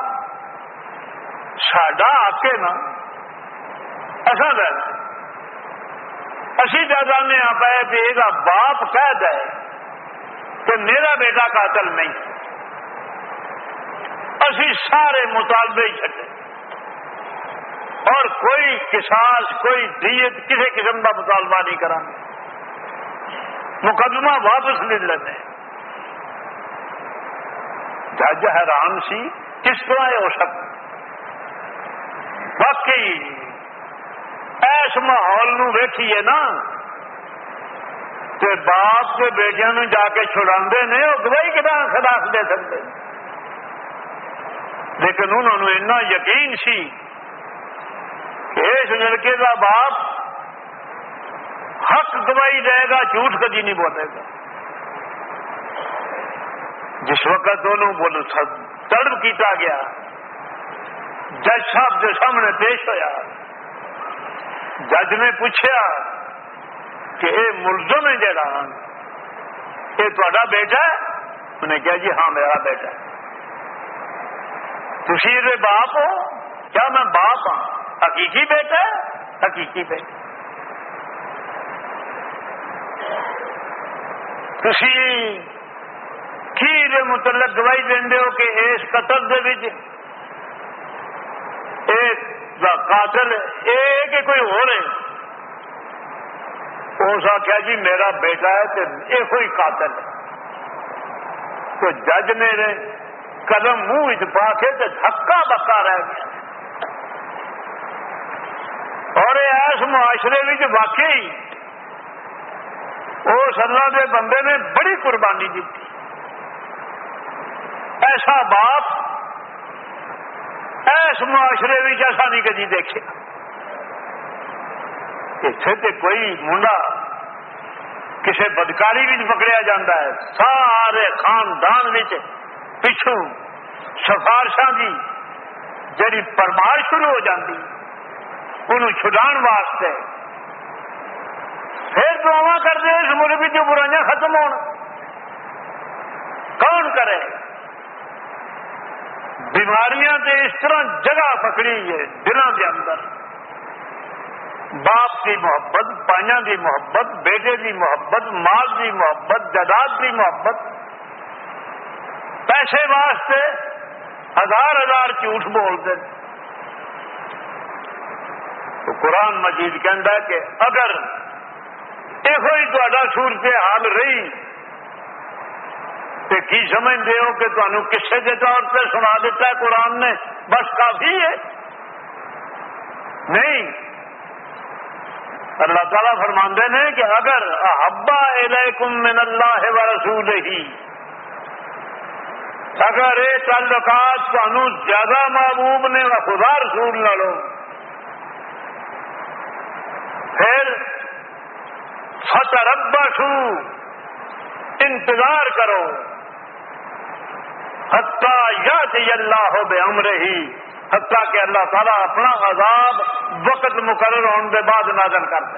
سڈا حق ہے نا؟ ایسا دے۔ اسی جانے ہاں پہ بھی یہ باپ کہہ دے کہ میرا بیٹا قاتل نہیں۔ اسی سارے مطالبے چڈے اور کوئی کساس، کوئی دیت کسی قسم کا مطالبہ نہیں کرا۔ مقدمہ واپس لے لینے جج حیران سی، کس طرح یہ ہو سکتا باقی ایس ماحول نو ویکھیے نا کہ باپ کے بیٹیا جا کے چھڑا نے، وہ گواہی کتنا خلاف دے سکتے؟ لیکن انہوں نے اتنا یقین سی کہ اس لڑکے کا باپ حق گواہی دے گا، جھوٹ کدی نہیں بولے گا۔ جس وقت دونوں بول تڑپ کیتا گیا، جج صاحب کے سامنے پیش ہوا جج نے پوچھا کہ یہ ملزم ہے جڑا یہ تا بیٹا ہے؟ انہیں کہا جی ہاں میرا بیٹا تھی یہ باپ ہو کیا میں باپ ہاں حقیقی بیٹا ہے؟ حقیقی بیٹا تھی کی متعلق گواہی دے ہو کہ اس قتل دے قاتل یہ کہ کوئی ہو رہے اس آخیا جی میرا بیٹا ہے تو یہ کوئی قاتل ہے۔ تو جج میرے قدم منہ پا کے دھکا بکا رہ گیا۔ اور اس معاشرے میں واقعی اس اللہ کے بندے نے بڑی قربانی دی ایسا باپ اس معاشرے میں ایسا نہیں کدی دیکھے۔ اتنے کوئی منڈا کسی بدکاری پکڑیا جا ہے۔ سارے خاندان پچھو سفارشاں کی جی پرمار شروع ہو جاتی انہوں چھڑا واسطے۔ پھر دعوا کرتے اس ملک جو برائیاں ختم ہو کون کرے؟ بیماریاں تے اس طرح جگہ پکڑی ہے، دلوں کے اندر۔ باپ کی محبت پائیاں کی محبت، بیٹے کی محبت مال کی محبت جائیداد کی محبت۔ پیسے واسطے ہزار ہزار جھوٹ بولتے تو قرآن مجید کہہ کہ اگر یہ تا صورت حال رہی تو کی سمجھتے ہو کہ تمہیں کسے کے طور پہ سنا دیتا ہے قرآن نے؟ بس کافی ہے۔ نہیں۔ اللہ تعالیٰ فرماندے نے کہ اگر احبا الیکم من اللہ و رسول ہی اگر یہ تعلقات تمہیں زیادہ محبوب نے خدا رسول لڑو پھر فتح انتظار کرو۔ حتہ یا اللہ ہو بے امر ہی حتیٰ کہ اللہ تعالیٰ اپنا عذاب وقت مقرر ہونے کے بعد نازل کر دے۔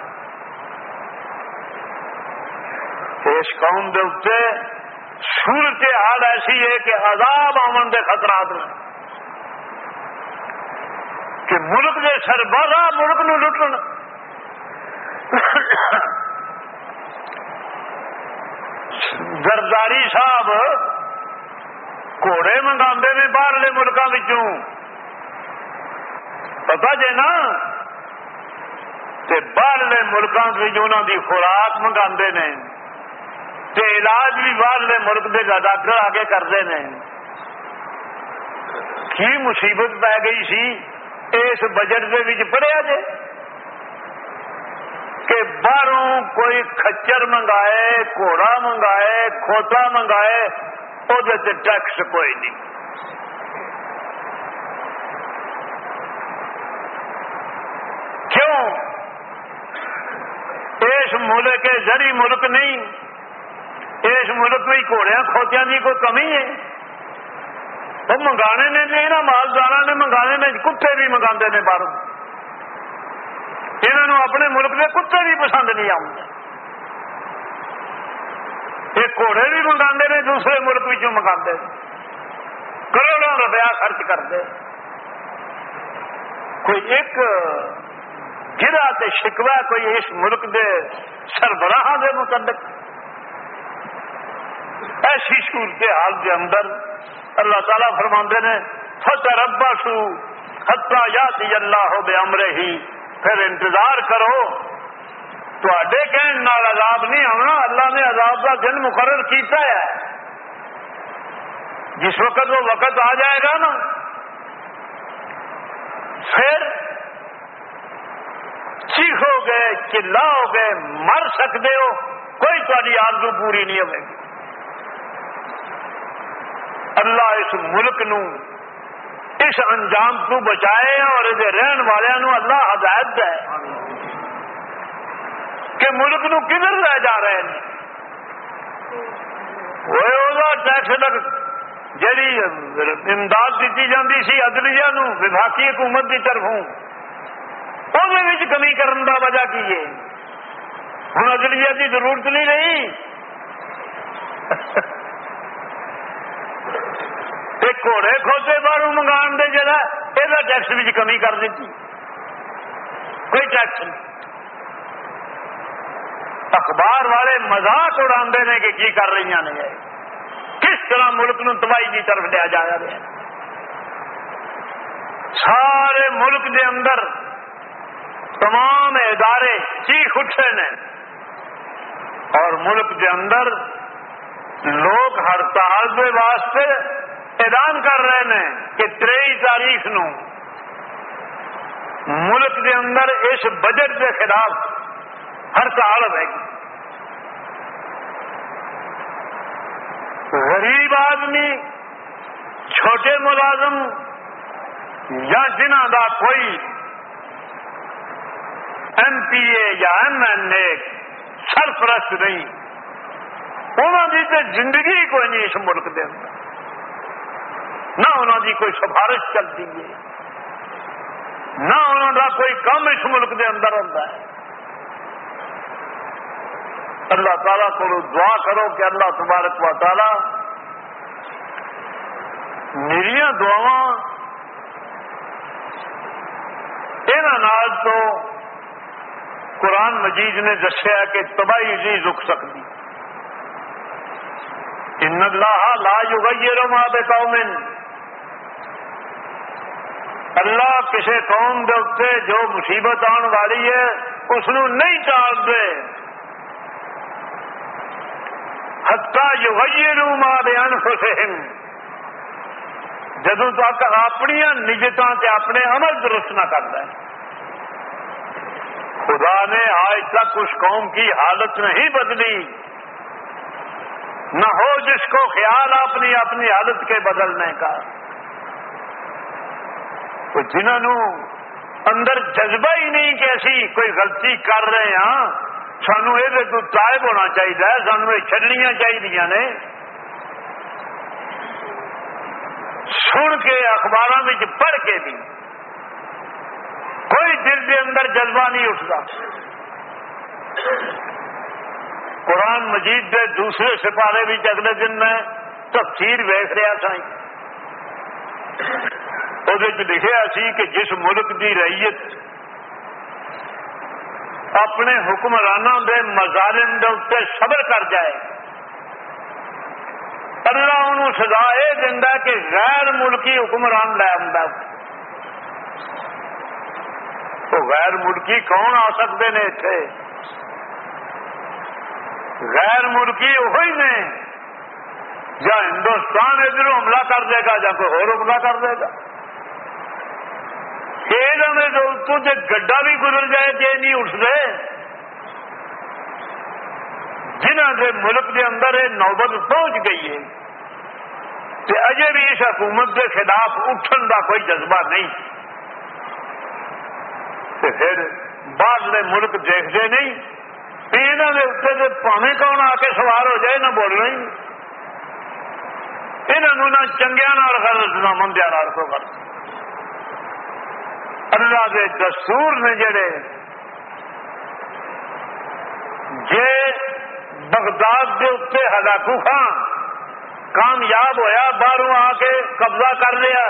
اس قوم کے اتنے صورت حال ایسی ہے کہ عذاب آمن کے خطرات میں۔ کہ ملک کے سربراہ ملک نو لٹن۔ زرداری صاحب گھوڑے منگا نے باہرلے ملکوں پتا جے نا؟ باہرلے ملکوں کی خوراک منگا نے۔ علاج بھی باہرلے ملک کے ڈاکٹر آگے کرتے ہیں کی مصیبت پی گئی سی؟ اس بجٹ کے پڑھیا جائے کہ باہروں کوئی کچر منگائے، گھوڑا منگائے، کھوتا منگائے وہ ٹیکس کوئی نہیں۔ کیوں؟ اس ملک کے زری ملک نہیں۔ اس ملک میں گھوڑیا کھوتیا کی کوئی کمی ہے؟ وہ منگانے نے یہاں مالدار نے منگانے نے کتے بھی منگا نے باہر۔ انہوں اپنے ملک کے کتے بھی پسند نہیں آتے یہ گھوڑے بھی منگا نے، دوسرے ملک بھی منگا کروڑوں روپیہ خرچ کرتے کوئی ایک گرا شکوا کوئی اس ملک کے سربراہ کے متعلق۔ ایسی صورت حال کے اندر اللہ تعالیٰ فرما نے فتح ربا سو حتہ یا اللہ ہو بے امرے ہی پھر انتظار کرو کہنے عذاب نہیں آنا اللہ نے عذاب کا دن مقرر کیتا ہے۔ جس وقت وہ وقت آ جائے گا نا، پھر چیخو گے، چلاؤ گے، مر سکتے ہو، کوئی تاری آرزو پوری نہیں ہوگی اللہ اس ملک نو، اس انجام تو بچائے اور یہ رہن والوں اللہ ہدایت دے۔ کہ ملک نو کدھر لے جا رہے ہیں؟ وہ ٹیکس لگ جی امداد دیتی جاتی سی ادلیہ نو وفاقی حکومت کی طرفوں۔ وہ کمی کرنے کا وجہ کی ہے؟ ہوں اگلی کی ضرورت نہیں رہی؟ گھوڑے کھوتے باہر منگا دے جگہ یہ ٹیکس بھی کمی کر دیتی کوئی ٹیکس نہیں اخبار والے مزاق اڑا نے کہ کی کر رہی ہیں کس طرح ملک نو تباہی کی طرف لیا جا رہا ہے سارے ملک دے اندر تمام ادارے چیخ اٹھے نے اور ملک دے اندر لوگ ہڑتال کے واسطے اعلان کر رہے ہیں کہ تری تاریخ نو ملک دے اندر اس بجٹ کے خلاف ہڑتال رہے گی۔ غریب آدمی، چھوٹے ملازم یا جنہ کا کوئی ایم پی اے یا ایم این اے سرپرست نہیں انہوں کی تو زندگی کوئی نہیں اس ملک کے اندر۔ نہ انہوں کی کوئی سفارش چلتی ہے، نہ انہوں کا کوئی کام اس ملک کے اندر ہوتا ہے۔ اللہ تعالیٰ کو دعا کرو کہ اللہ تبارک و تعالی میری دعوا تو قرآن مجید نے دسیا کہ تباہی نہیں رک سکتی۔ ان اللہ لا یغیر ما بقوم۔ اللہ کسی قوم کے اتنے جو مصیبت آن والی ہے اس نہیں ٹال دے ہتا یغیر ما بانفسہم جدو تک اپنی نجتا اپنے عمل درست نہ کرتا ہے۔ خدا نے آج تک اس قوم کی حالت نہیں بدلی۔ نہ ہو جس کو خیال اپنی اپنی حالت کے بدلنے کا۔ تو جنہوں اندر جذبہ ہی نہیں کہ اسی کوئی غلطی کر رہے ہیں سانو یہ طائب ہونا چاہیے سانو یہ چڈنیا چاہیے نے۔ سن کے اخبار پڑھ کے بھی کوئی دل کے اندر جذبہ نہیں اٹھتا۔ قرآن مجید کے دوسرے سپارے بھی اگلے دن میں تفصیل ویخ رہا تھا۔ وہ لکھا سی کہ جس ملک کی ریت اپنے حکمرانوں کے مظالم کے صبر کر جائے۔ اللہ انہوں سزا یہ دینا کہ غیر ملکی حکمران لے آتا تو غیر ملکی کون آ سکتے ہیں اتنے غیر ملکی وہی نے یا ہندوستان ادھر حملہ کر دے گا یا کوئی اور حملہ کر دے گا۔ تو گڈا بھی گزر جائے کہ نہیں اٹھتے۔ جنہ کے ملک کے اندر یہ نوبت پہنچ گئی ہے کہ اجے بھی اس حکومت کے خلاف اٹھن کا کوئی جذبہ نہیں۔ پھر باہر ملک دیکھتے نہیں یہاں کے اتنے پاوے کون آ کے سوار ہو جائے، نہ بولنا ہی یہاں نہ چنگیا غلط نہ مندیا کو کر اللہ کے دستور نے جڑے جے بغداد کے اتنے ہلاکو خان کامیاب ہویا، باہروں آ کے قبضہ کر لیا۔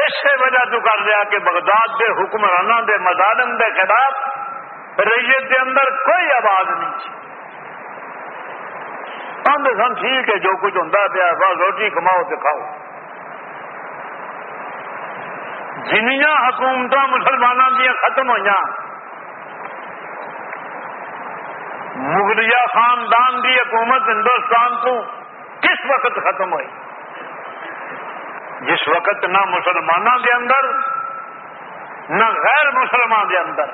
اسی وجہ تو کر لیا کہ بغداد کے حکمرانوں کے مظالم کے خلاف ریت کے اندر کوئی آواز نہیں آدھے سن، ٹھیک ہے، جو کچھ ہوں پیا، بس روٹی کماؤ تو کھاؤ۔ جنیا حکومت مسلمانوں دیا ختم ہوئی مغلیہ خاندان کی حکومت ہندوستان کو کس وقت ختم ہوئی؟ جس وقت نہ مسلمانوں کے اندر، نہ غیر مسلمان کے اندر۔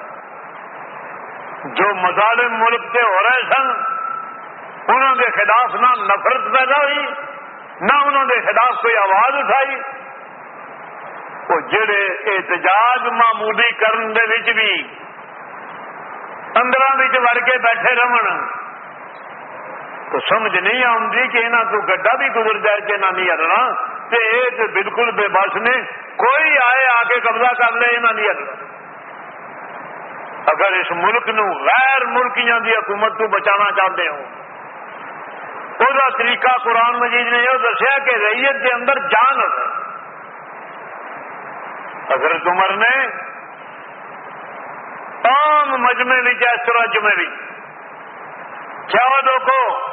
جو مظالم ملک کے ہو رہے سن انہوں کے خلاف نہ نفرت پیدا ہوئی، نہ انہوں کے خلاف کوئی آواز اٹھائی۔ وہ جڑے احتجاج معمولی کرن دے وچ بھی اندر وڑ کے بیٹھے رہن۔ تو سمجھ نہیں آتی کہ یہاں تو گڈا بھی گزر جائے کہ نہ نہیں ہلنا تو بالکل بے بس نے کوئی آئے آ کے قبضہ کر لے یہاں نہیں ہلنا اگر اس ملک نو غیر ملکیاں دی حکومت تو بچانا چاہتے ہو۔ وہ طریقہ قرآن مجید نے یہ دسیا کہ ریت کے اندر جان ہے۔ حضرت عمر نے تمام مجمے بھی چاہے میں بھی۔ کیا دیکھو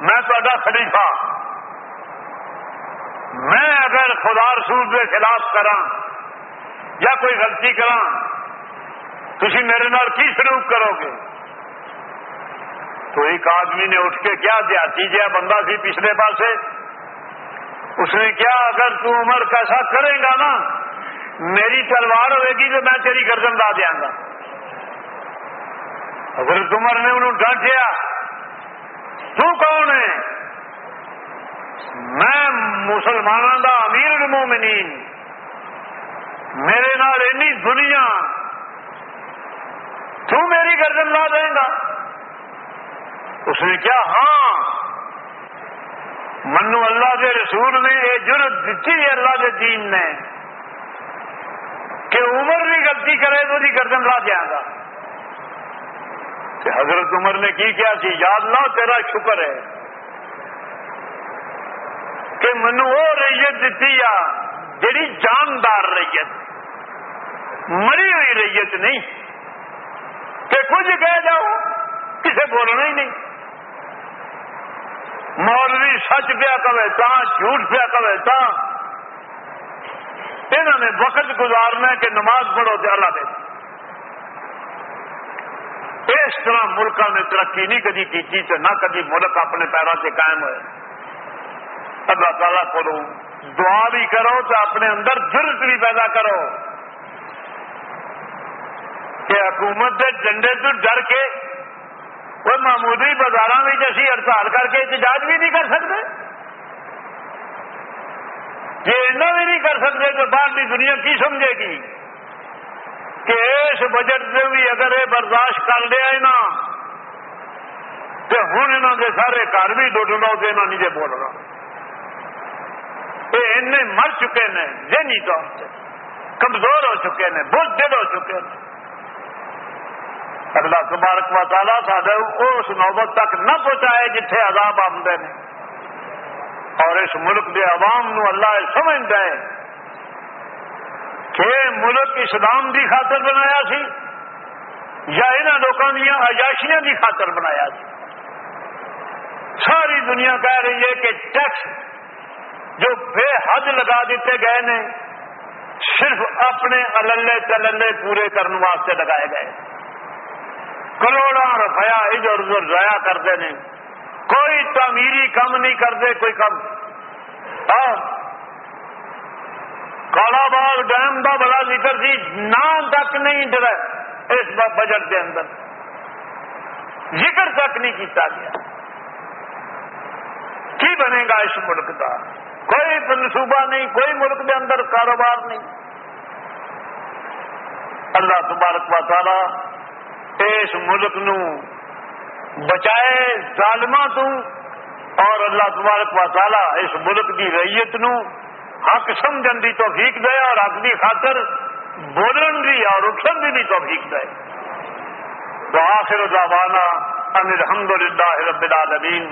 میں تا خلیفہ۔ میں اگر خدا رسول کے خلاف کرا یا کوئی غلطی کرا تھی میرے نال کی سلوک کرو گے؟ تو ایک آدمی نے اٹھ کے کیا، دیہاتی جہا بندہ سی پچھلے پاسے، اس نے کیا، اگر تو عمر کیسا کرے گا نا میری تلوار ہوئے گی تو میں تیری گردن لا دیا گا۔ اگر عمر نے انہوں ڈانٹیا، تو کون ہے؟ میں مسلمانوں کا امیر المومنین۔ میرے نال اینی دنیا تو میری گردن لا دیں گا۔ اس نے کیا ہاں منو اللہ کے رسول نے یہ جرت دیتی ہے، اللہ کے دین نے۔ کہ عمر بھی غلطی کرے تو گردن لا دیا گا کہ حضرت عمر نے کی کیا سی یاد نہ تیرا شکر ہے کہ منو وہ ریت دیتی آ جڑی جاندار ریت، مری ہوئی ریت نہیں، کہ کچھ کہہ جاؤ، کسے بولنا ہی نہیں۔ مولوی سچ پیا کبے تا، جھوٹ پیا کبے تا انہوں نے وقت گزارنا ہے کہ نماز پڑھو تو اللہ دے اس طرح ملکوں نے ترقی نہیں کدی کی تو نہ کدی ملک اپنے پیروں سے قائم ہوئے۔ اللہ تعالیٰ کو دعا بھی کرو تو اپنے اندر ضرورت بھی پیدا کرو۔ کہ حکومت کے ڈنڈے تو ڈر کے وہ معمولی بازار میں اسی ہڑتال کر کے احتجاج بھی نہیں کر سکتے۔ یہ ایسا بھی نہیں کر سکتے تو باہر دنیا کی سمجھے گی کہ اس بجٹ سے بھی اگر یہ برداشت کر لیا نا، تو ہوں یہاں کے سارے گھر بھی ڈٹ تو یہاں نہیں بول رہا۔ یہ مر چکے ہیں ذہنی طور سے کمزور ہو چکے ہیں بہت دل ہو چکے ہیں اللہ تبارک و تعالیٰ سارے اس نوبت تک نہ پہنچائے جتھے عذاب آمدے نے۔ اور اس ملک کے عوام نو اللہ سمجھ دے کہ ملک اسلام دی خاطر بنایا سی یا انہوں لوگوں دیا عیاشیاں دی خاطر بنایا سی۔ ساری دنیا کہہ رہی ہے کہ ٹیکس جو بے حد لگا دیتے گئے نے، صرف اپنے اللے چلے پورے کرنے واسطے لگائے گئے۔ کروڑا روپیہ ادھر ادھر ضائع کرتے ہیں کوئی تعمیری کم نہیں کرتے، کوئی کم۔ ہاں۔ کالا باغ ڈیم کا بڑا ذکر سی جی، نام تک نہیں ڈر اس بجٹ کے اندر۔ ذکر تک نہیں کیتا گیا۔ کی بنے گا اس ملک کا کوئی منصوبہ نہیں، کوئی ملک کے اندر کاروبار نہیں۔ اللہ تبارک و تعالی اس ملک نو بچائے ظالمہ تو اور اللہ تبارک و تعالی اس ملک کی ریت نو حق سمجھن کی توفیق دے اور حق کی خاطر بولن دی اور اٹھن کی بھی توفیق دے۔ تو آخر دعوانا ان الحمد للہ رب العالمین۔